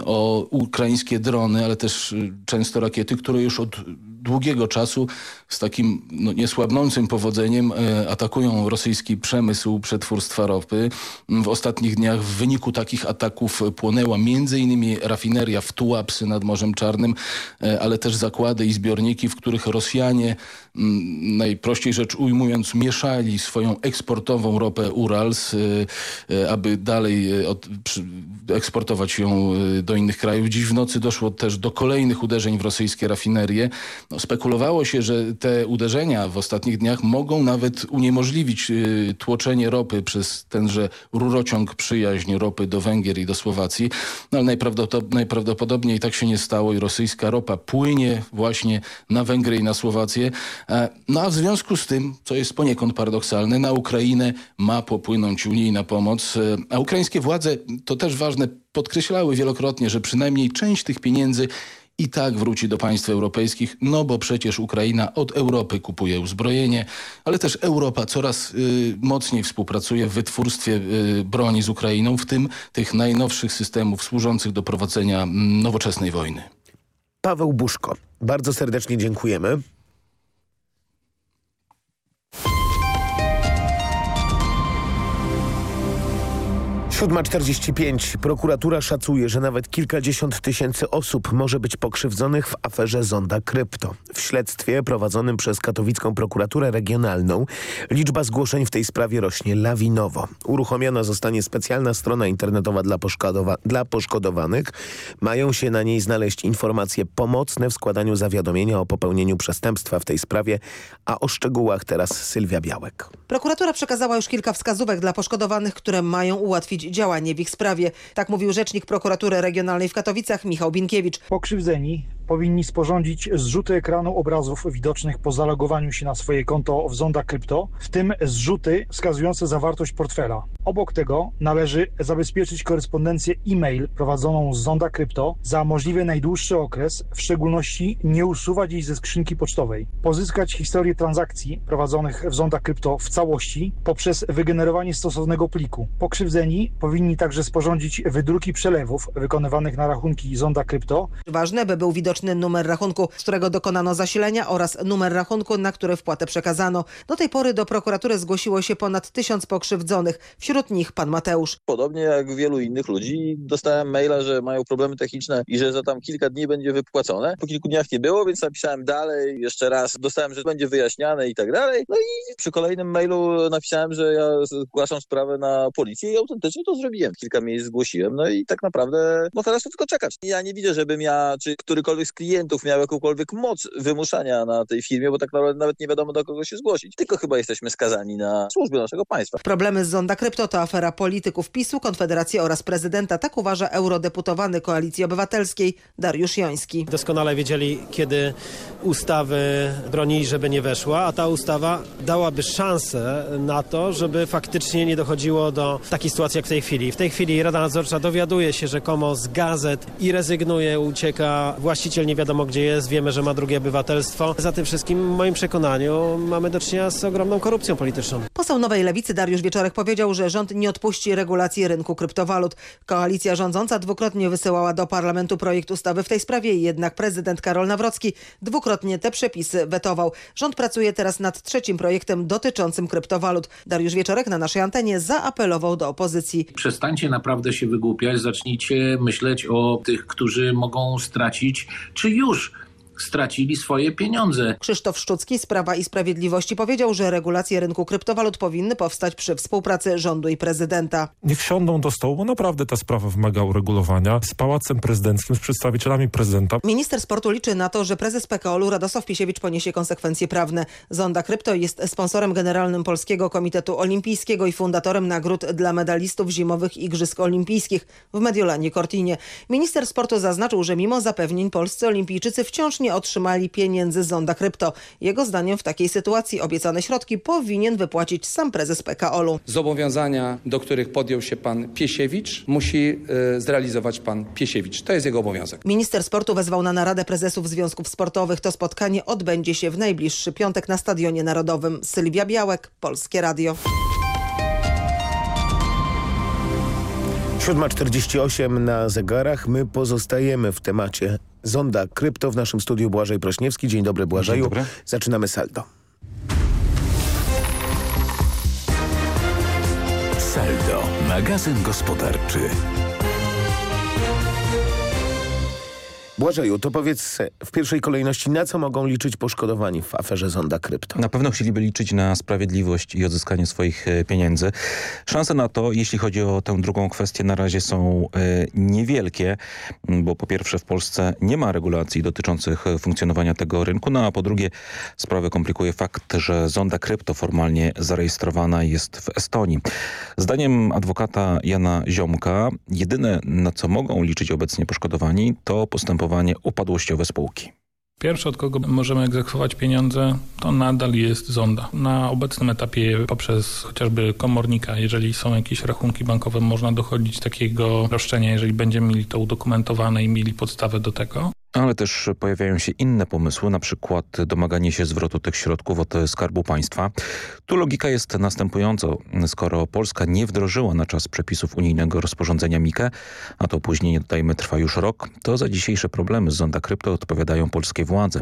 o ukraińskie drony, ale też y, często rakiety, które już od długiego czasu z takim no, niesłabnącym powodzeniem e, atakują rosyjski przemysł przetwórstwa ropy. W ostatnich dniach w wyniku takich ataków płonęła innymi rafineria w Tułapsy nad Morzem Czarnym, e, ale też zakłady i zbiorniki, w których Rosjanie najprościej rzecz ujmując mieszali swoją eksportową ropę Urals, e, aby dalej eksportować ją do innych krajów. Dziś w nocy doszło też do kolejnych uderzeń w rosyjskie rafinerie. No, spekulowało się, że te uderzenia w ostatnich dniach mogą nawet uniemożliwić y, tłoczenie ropy przez tenże rurociąg przyjaźń ropy do Węgier i do Słowacji. No, ale najprawdopodobniej tak się nie stało i rosyjska ropa płynie właśnie na Węgry i na Słowację. E, no a w związku z tym, co jest poniekąd paradoksalne, na Ukrainę ma popłynąć unijna pomoc, e, a ukraińskie władze, to też ważne, podkreślały wielokrotnie, że przynajmniej część tych pieniędzy i tak wróci do państw europejskich, no bo przecież Ukraina od Europy kupuje uzbrojenie, ale też Europa coraz y, mocniej współpracuje w wytwórstwie y, broni z Ukrainą, w tym tych najnowszych systemów służących do prowadzenia mm, nowoczesnej wojny. Paweł Buszko, bardzo serdecznie dziękujemy. 7.45. Prokuratura szacuje, że nawet kilkadziesiąt tysięcy osób może być pokrzywdzonych w aferze Zonda Krypto. W śledztwie prowadzonym przez katowicką prokuraturę regionalną liczba zgłoszeń w tej sprawie rośnie lawinowo. Uruchomiona zostanie specjalna strona internetowa dla, poszkodowa dla poszkodowanych. Mają się na niej znaleźć informacje pomocne w składaniu zawiadomienia o popełnieniu przestępstwa w tej sprawie, a o szczegółach teraz Sylwia Białek. Prokuratura przekazała już kilka wskazówek dla poszkodowanych, które mają ułatwić działanie w ich sprawie. Tak mówił rzecznik prokuratury regionalnej w Katowicach Michał Binkiewicz. Pokrzywdzeni powinni sporządzić zrzuty ekranu obrazów widocznych po zalogowaniu się na swoje konto w Zonda Krypto, w tym zrzuty wskazujące zawartość portfela. Obok tego należy zabezpieczyć korespondencję e-mail prowadzoną z Zonda Krypto za możliwie najdłuższy okres, w szczególności nie usuwać jej ze skrzynki pocztowej. Pozyskać historię transakcji prowadzonych w Zonda Krypto w całości poprzez wygenerowanie stosownego pliku. Pokrzywdzeni powinni także sporządzić wydruki przelewów wykonywanych na rachunki Zonda Krypto. Ważne, by był widoczny numer rachunku, z którego dokonano zasilenia oraz numer rachunku, na który wpłatę przekazano. Do tej pory do prokuratury zgłosiło się ponad tysiąc pokrzywdzonych. Wśród nich pan Mateusz. Podobnie jak wielu innych ludzi dostałem maila, że mają problemy techniczne i że za tam kilka dni będzie wypłacone. Po kilku dniach nie było, więc napisałem dalej, jeszcze raz dostałem, że będzie wyjaśniane i tak dalej. No i przy kolejnym mailu napisałem, że ja zgłaszam sprawę na policję i autentycznie to zrobiłem. Kilka miejsc zgłosiłem, no i tak naprawdę, no teraz to tylko czekać. Ja nie widzę, żebym ja, czy którykolwiek z klientów miał jakąkolwiek moc wymuszania na tej firmie, bo tak naprawdę nawet nie wiadomo do kogo się zgłosić. Tylko chyba jesteśmy skazani na służbę naszego państwa. Problemy z Zonda Krypto to afera polityków PiSu, Konfederacji oraz prezydenta. Tak uważa eurodeputowany Koalicji Obywatelskiej Dariusz Joński. Doskonale wiedzieli, kiedy ustawy bronili, żeby nie weszła, a ta ustawa dałaby szansę na to, żeby faktycznie nie dochodziło do takiej sytuacji jak w tej chwili. W tej chwili Rada Nadzorcza dowiaduje się rzekomo z gazet i rezygnuje, ucieka. Właściciel nie wiadomo gdzie jest, wiemy, że ma drugie obywatelstwo. Za tym wszystkim, w moim przekonaniu, mamy do czynienia z ogromną korupcją polityczną. Poseł Nowej Lewicy Dariusz Wieczorek powiedział, że rząd nie odpuści regulacji rynku kryptowalut. Koalicja rządząca dwukrotnie wysyłała do parlamentu projekt ustawy w tej sprawie, jednak prezydent Karol Nawrocki dwukrotnie te przepisy wetował. Rząd pracuje teraz nad trzecim projektem dotyczącym kryptowalut. Dariusz Wieczorek na naszej antenie zaapelował do opozycji. Przestańcie naprawdę się wygłupiać, zacznijcie myśleć o tych, którzy mogą stracić, czy już stracili swoje pieniądze. Krzysztof Szczucki z Prawa i Sprawiedliwości powiedział, że regulacje rynku kryptowalut powinny powstać przy współpracy rządu i prezydenta. Niech siądą do stołu, bo naprawdę ta sprawa wymaga uregulowania z Pałacem Prezydenckim, z przedstawicielami prezydenta. Minister sportu liczy na to, że prezes PKOL-u Radosław Pisiewicz poniesie konsekwencje prawne. Zonda Krypto jest sponsorem generalnym Polskiego Komitetu Olimpijskiego i fundatorem nagród dla medalistów zimowych Igrzysk Olimpijskich w Mediolanie Cortinie. Minister sportu zaznaczył, że mimo zapewnień polscy olimpijczycy wciąż nie otrzymali pieniędzy z Zonda Krypto. Jego zdaniem w takiej sytuacji obiecane środki powinien wypłacić sam prezes PKOL-u. Zobowiązania, do których podjął się pan Piesiewicz, musi y, zrealizować pan Piesiewicz. To jest jego obowiązek. Minister sportu wezwał na naradę prezesów związków sportowych. To spotkanie odbędzie się w najbliższy piątek na Stadionie Narodowym. Sylwia Białek, Polskie Radio. 7.48 na zegarach. My pozostajemy w temacie Zonda Krypto w naszym studiu Błażej Prośniewski. Dzień dobry Błażeju. Dzień dobry. Zaczynamy saldo. Saldo, magazyn gospodarczy. Błażeju, to powiedz w pierwszej kolejności, na co mogą liczyć poszkodowani w aferze Zonda Krypto? Na pewno chcieliby liczyć na sprawiedliwość i odzyskanie swoich e, pieniędzy. Szanse na to, jeśli chodzi o tę drugą kwestię, na razie są e, niewielkie, bo po pierwsze w Polsce nie ma regulacji dotyczących funkcjonowania tego rynku, no a po drugie sprawę komplikuje fakt, że Zonda Krypto formalnie zarejestrowana jest w Estonii. Zdaniem adwokata Jana Ziomka, jedyne na co mogą liczyć obecnie poszkodowani to postępowanie upadłościowe spółki. Pierwsze, od kogo możemy egzekwować pieniądze, to nadal jest zonda. Na obecnym etapie poprzez chociażby komornika, jeżeli są jakieś rachunki bankowe, można dochodzić takiego roszczenia, jeżeli będziemy mieli to udokumentowane i mieli podstawę do tego. Ale też pojawiają się inne pomysły, na przykład domaganie się zwrotu tych środków od Skarbu Państwa. Tu logika jest następująca. Skoro Polska nie wdrożyła na czas przepisów unijnego rozporządzenia MIKE, a to opóźnienie, dodajmy, trwa już rok, to za dzisiejsze problemy z Zonda Krypto odpowiadają polskie władze.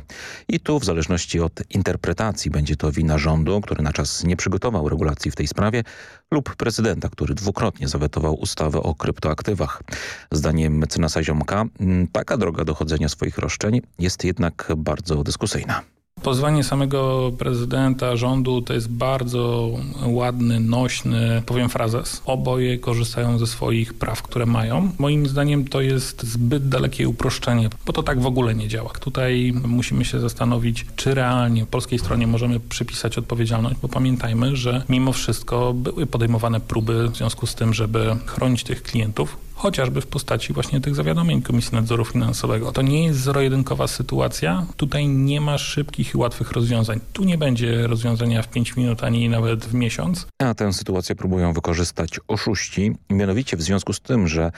I tu w zależności od interpretacji będzie to wina rządu, który na czas nie przygotował regulacji w tej sprawie, lub prezydenta, który dwukrotnie zawetował ustawę o kryptoaktywach. Zdaniem mecenasa Ziomka taka droga dochodzenia swoich roszczeń jest jednak bardzo dyskusyjna. Pozwanie samego prezydenta, rządu to jest bardzo ładny, nośny, powiem frazes. Oboje korzystają ze swoich praw, które mają. Moim zdaniem to jest zbyt dalekie uproszczenie, bo to tak w ogóle nie działa. Tutaj musimy się zastanowić, czy realnie polskiej stronie możemy przypisać odpowiedzialność, bo pamiętajmy, że mimo wszystko były podejmowane próby w związku z tym, żeby chronić tych klientów, chociażby w postaci właśnie tych zawiadomień Komisji Nadzoru Finansowego. To nie jest zero-jedynkowa sytuacja. Tutaj nie ma szybkich i łatwych rozwiązań. Tu nie będzie rozwiązania w 5 minut, ani nawet w miesiąc. A tę sytuację próbują wykorzystać oszuści. Mianowicie w związku z tym, że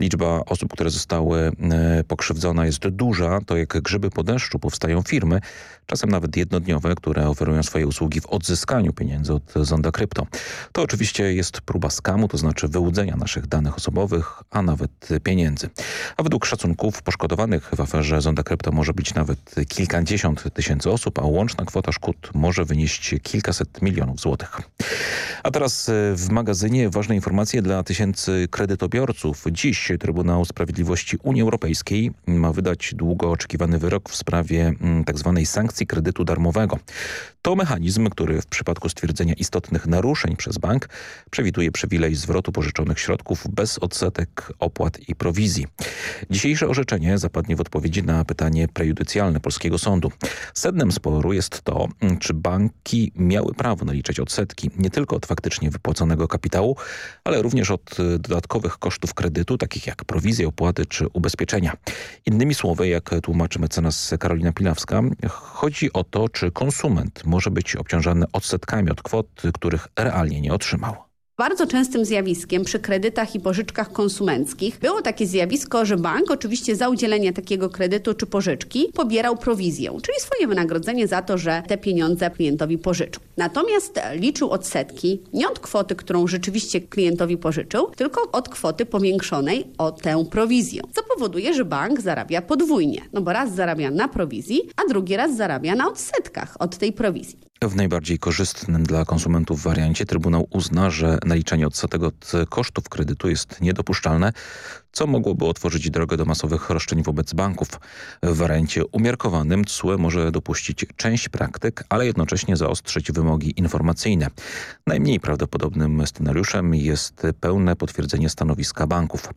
liczba osób, które zostały pokrzywdzone jest duża, to jak grzyby po deszczu powstają firmy, czasem nawet jednodniowe, które oferują swoje usługi w odzyskaniu pieniędzy od Zonda Krypto. To oczywiście jest próba skamu, to znaczy wyłudzenia naszych danych osobowych, a nawet pieniędzy. A według szacunków poszkodowanych w aferze Zonda Krypto może być nawet kilkadziesiąt tysięcy osób, a łączna kwota szkód może wynieść kilkaset milionów złotych. A teraz w magazynie ważne informacje dla tysięcy kredytobiorców. Dziś Trybunał Sprawiedliwości Unii Europejskiej ma wydać długo oczekiwany wyrok w sprawie tzw. sankcji kredytu darmowego. To mechanizm, który w przypadku stwierdzenia istotnych naruszeń przez bank przewiduje przywilej zwrotu pożyczonych środków bez odsetek, opłat i prowizji. Dzisiejsze orzeczenie zapadnie w odpowiedzi na pytanie prejudycjalne polskiego sądu. Sednem sporu jest to, czy banki miały prawo naliczać odsetki nie tylko od faktycznie wypłaconego kapitału, ale również od dodatkowych kosztów kredytu, takich jak prowizje, opłaty czy ubezpieczenia. Innymi słowy, jak tłumaczy mecenas Karolina Pilawska, chodzi o to, czy konsument może być obciążany odsetkami od kwot, których realnie nie otrzymał. Bardzo częstym zjawiskiem przy kredytach i pożyczkach konsumenckich było takie zjawisko, że bank oczywiście za udzielenie takiego kredytu czy pożyczki pobierał prowizję, czyli swoje wynagrodzenie za to, że te pieniądze klientowi pożyczył. Natomiast liczył odsetki nie od kwoty, którą rzeczywiście klientowi pożyczył, tylko od kwoty powiększonej o tę prowizję, co powoduje, że bank zarabia podwójnie, no bo raz zarabia na prowizji, a drugi raz zarabia na odsetkach od tej prowizji. W najbardziej korzystnym dla konsumentów wariancie. Trybunał uzna, że naliczenie odsetek od kosztów kredytu jest niedopuszczalne, co mogłoby otworzyć drogę do masowych roszczeń wobec banków. W wariancie umiarkowanym TSUE może dopuścić część praktyk, ale jednocześnie zaostrzyć wymogi informacyjne. Najmniej prawdopodobnym scenariuszem jest pełne potwierdzenie stanowiska banków.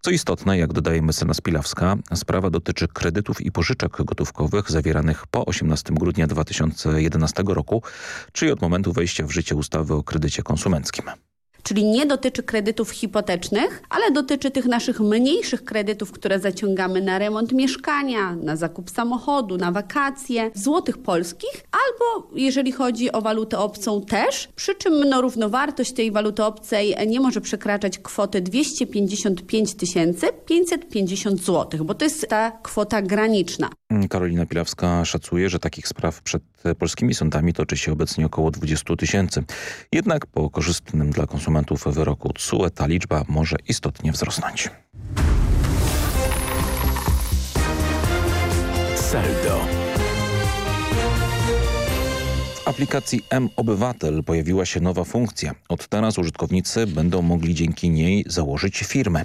Co istotne, jak dodaje mecenas Pilawska, sprawa dotyczy kredytów i pożyczek gotówkowych zawieranych po 18 grudnia 2011 roku, czyli od momentu wejścia w życie ustawy o kredycie konsumenckim. Czyli nie dotyczy kredytów hipotecznych, ale dotyczy tych naszych mniejszych kredytów, które zaciągamy na remont mieszkania, na zakup samochodu, na wakacje, złotych polskich, albo jeżeli chodzi o walutę obcą też, przy czym no, równowartość tej waluty obcej nie może przekraczać kwoty 255 550 zł, bo to jest ta kwota graniczna. Karolina Pilawska szacuje, że takich spraw przed polskimi sądami toczy się obecnie około 20 tysięcy. Jednak po korzystnym dla konsumentów wyroku TSUE ta liczba może istotnie wzrosnąć. Saldo. Aplikacji M-Obywatel pojawiła się nowa funkcja. Od teraz użytkownicy będą mogli dzięki niej założyć firmę.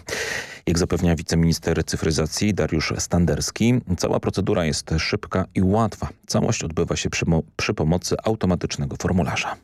Jak zapewnia wiceminister cyfryzacji Dariusz Standerski, cała procedura jest szybka i łatwa. Całość odbywa się przy, przy pomocy automatycznego formularza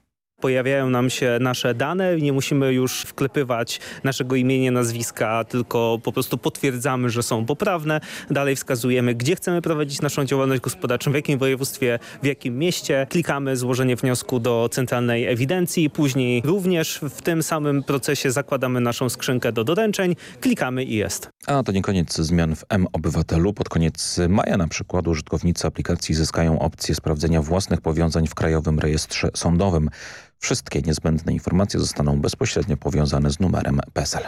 pojawiają nam się nasze dane, nie musimy już wklepywać naszego imienia, nazwiska, tylko po prostu potwierdzamy, że są poprawne. Dalej wskazujemy, gdzie chcemy prowadzić naszą działalność gospodarczą, w jakim województwie, w jakim mieście. Klikamy złożenie wniosku do centralnej ewidencji, później również w tym samym procesie zakładamy naszą skrzynkę do doręczeń, klikamy i jest. A to nie koniec zmian w M-Obywatelu. Pod koniec maja na przykład użytkownicy aplikacji zyskają opcję sprawdzenia własnych powiązań w Krajowym Rejestrze Sądowym. Wszystkie niezbędne informacje zostaną bezpośrednio powiązane z numerem PESEL.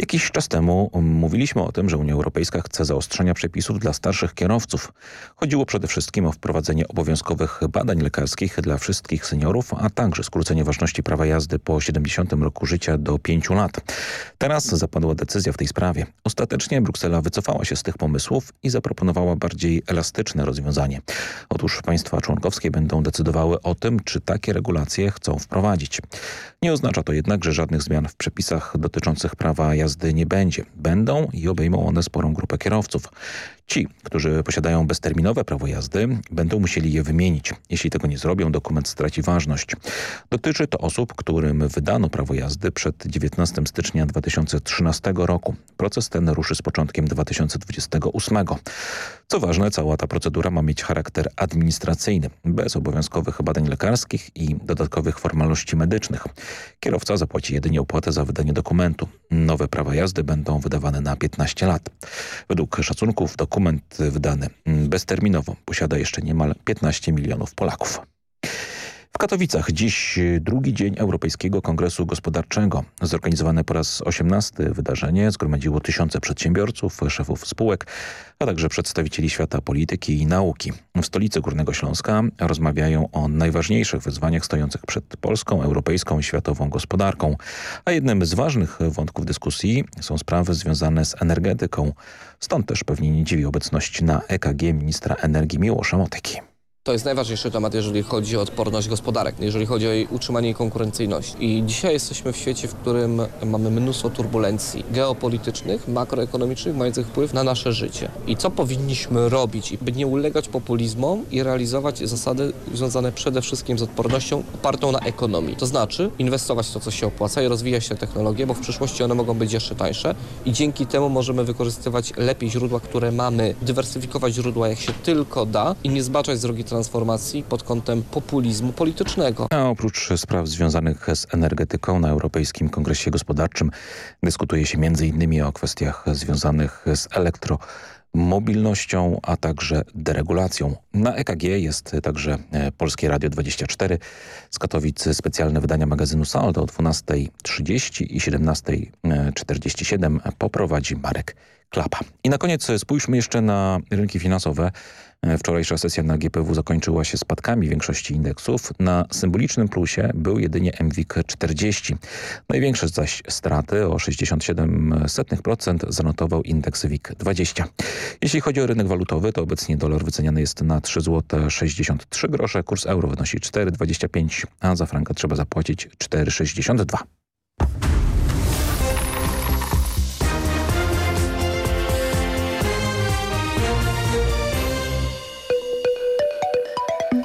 Jakiś czas temu mówiliśmy o tym, że Unia Europejska chce zaostrzenia przepisów dla starszych kierowców. Chodziło przede wszystkim o wprowadzenie obowiązkowych badań lekarskich dla wszystkich seniorów, a także skrócenie ważności prawa jazdy po 70 roku życia do 5 lat. Teraz zapadła decyzja w tej sprawie. Ostatecznie Bruksela wycofała się z tych pomysłów i zaproponowała bardziej elastyczne rozwiązanie. Otóż państwa członkowskie będą decydowały o tym, czy takie regulacje chcą wprowadzić. Nie oznacza to jednak, że żadnych zmian w przepisach dotyczących prawa jazdy nie będzie. Będą i obejmą one sporą grupę kierowców. Ci, którzy posiadają bezterminowe prawo jazdy, będą musieli je wymienić. Jeśli tego nie zrobią, dokument straci ważność. Dotyczy to osób, którym wydano prawo jazdy przed 19 stycznia 2013 roku. Proces ten ruszy z początkiem 2028. Co ważne, cała ta procedura ma mieć charakter administracyjny, bez obowiązkowych badań lekarskich i dodatkowych formalności medycznych. Kierowca zapłaci jedynie opłatę za wydanie dokumentu. Nowe prawa jazdy będą wydawane na 15 lat. Według szacunków dokument wydany bezterminowo posiada jeszcze niemal 15 milionów Polaków. W Katowicach dziś drugi dzień Europejskiego Kongresu Gospodarczego. Zorganizowane po raz 18 wydarzenie zgromadziło tysiące przedsiębiorców, szefów spółek, a także przedstawicieli świata polityki i nauki. W stolicy Górnego Śląska rozmawiają o najważniejszych wyzwaniach stojących przed polską, europejską i światową gospodarką. A jednym z ważnych wątków dyskusji są sprawy związane z energetyką. Stąd też pewnie nie dziwi obecność na EKG ministra energii Miłosza Motyki. To jest najważniejszy temat, jeżeli chodzi o odporność gospodarek, jeżeli chodzi o jej utrzymanie jej konkurencyjności. I dzisiaj jesteśmy w świecie, w którym mamy mnóstwo turbulencji geopolitycznych, makroekonomicznych, mających wpływ na nasze życie. I co powinniśmy robić, by nie ulegać populizmom i realizować zasady związane przede wszystkim z odpornością opartą na ekonomii. To znaczy inwestować w to, co się opłaca i rozwijać te technologie, bo w przyszłości one mogą być jeszcze tańsze i dzięki temu możemy wykorzystywać lepiej źródła, które mamy, dywersyfikować źródła jak się tylko da i nie zbaczać z drogi transformacji pod kątem populizmu politycznego. A oprócz spraw związanych z energetyką na Europejskim Kongresie Gospodarczym dyskutuje się m.in. o kwestiach związanych z elektro mobilnością, a także deregulacją. Na EKG jest także e, Polskie Radio 24. Z Katowic specjalne wydania magazynu Saldo o 12.30 i 17.47 poprowadzi Marek Klapa. I na koniec spójrzmy jeszcze na rynki finansowe. Wczorajsza sesja na GPW zakończyła się spadkami większości indeksów. Na symbolicznym plusie był jedynie MWIG 40. Największe zaś straty o 67% zanotował indeks WIG 20. Jeśli chodzi o rynek walutowy, to obecnie dolar wyceniany jest na 3 zł 63 grosze, kurs euro wynosi 4,25, a za franka trzeba zapłacić 4,62.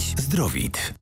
Zdrowit.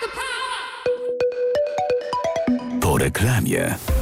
Reklamie.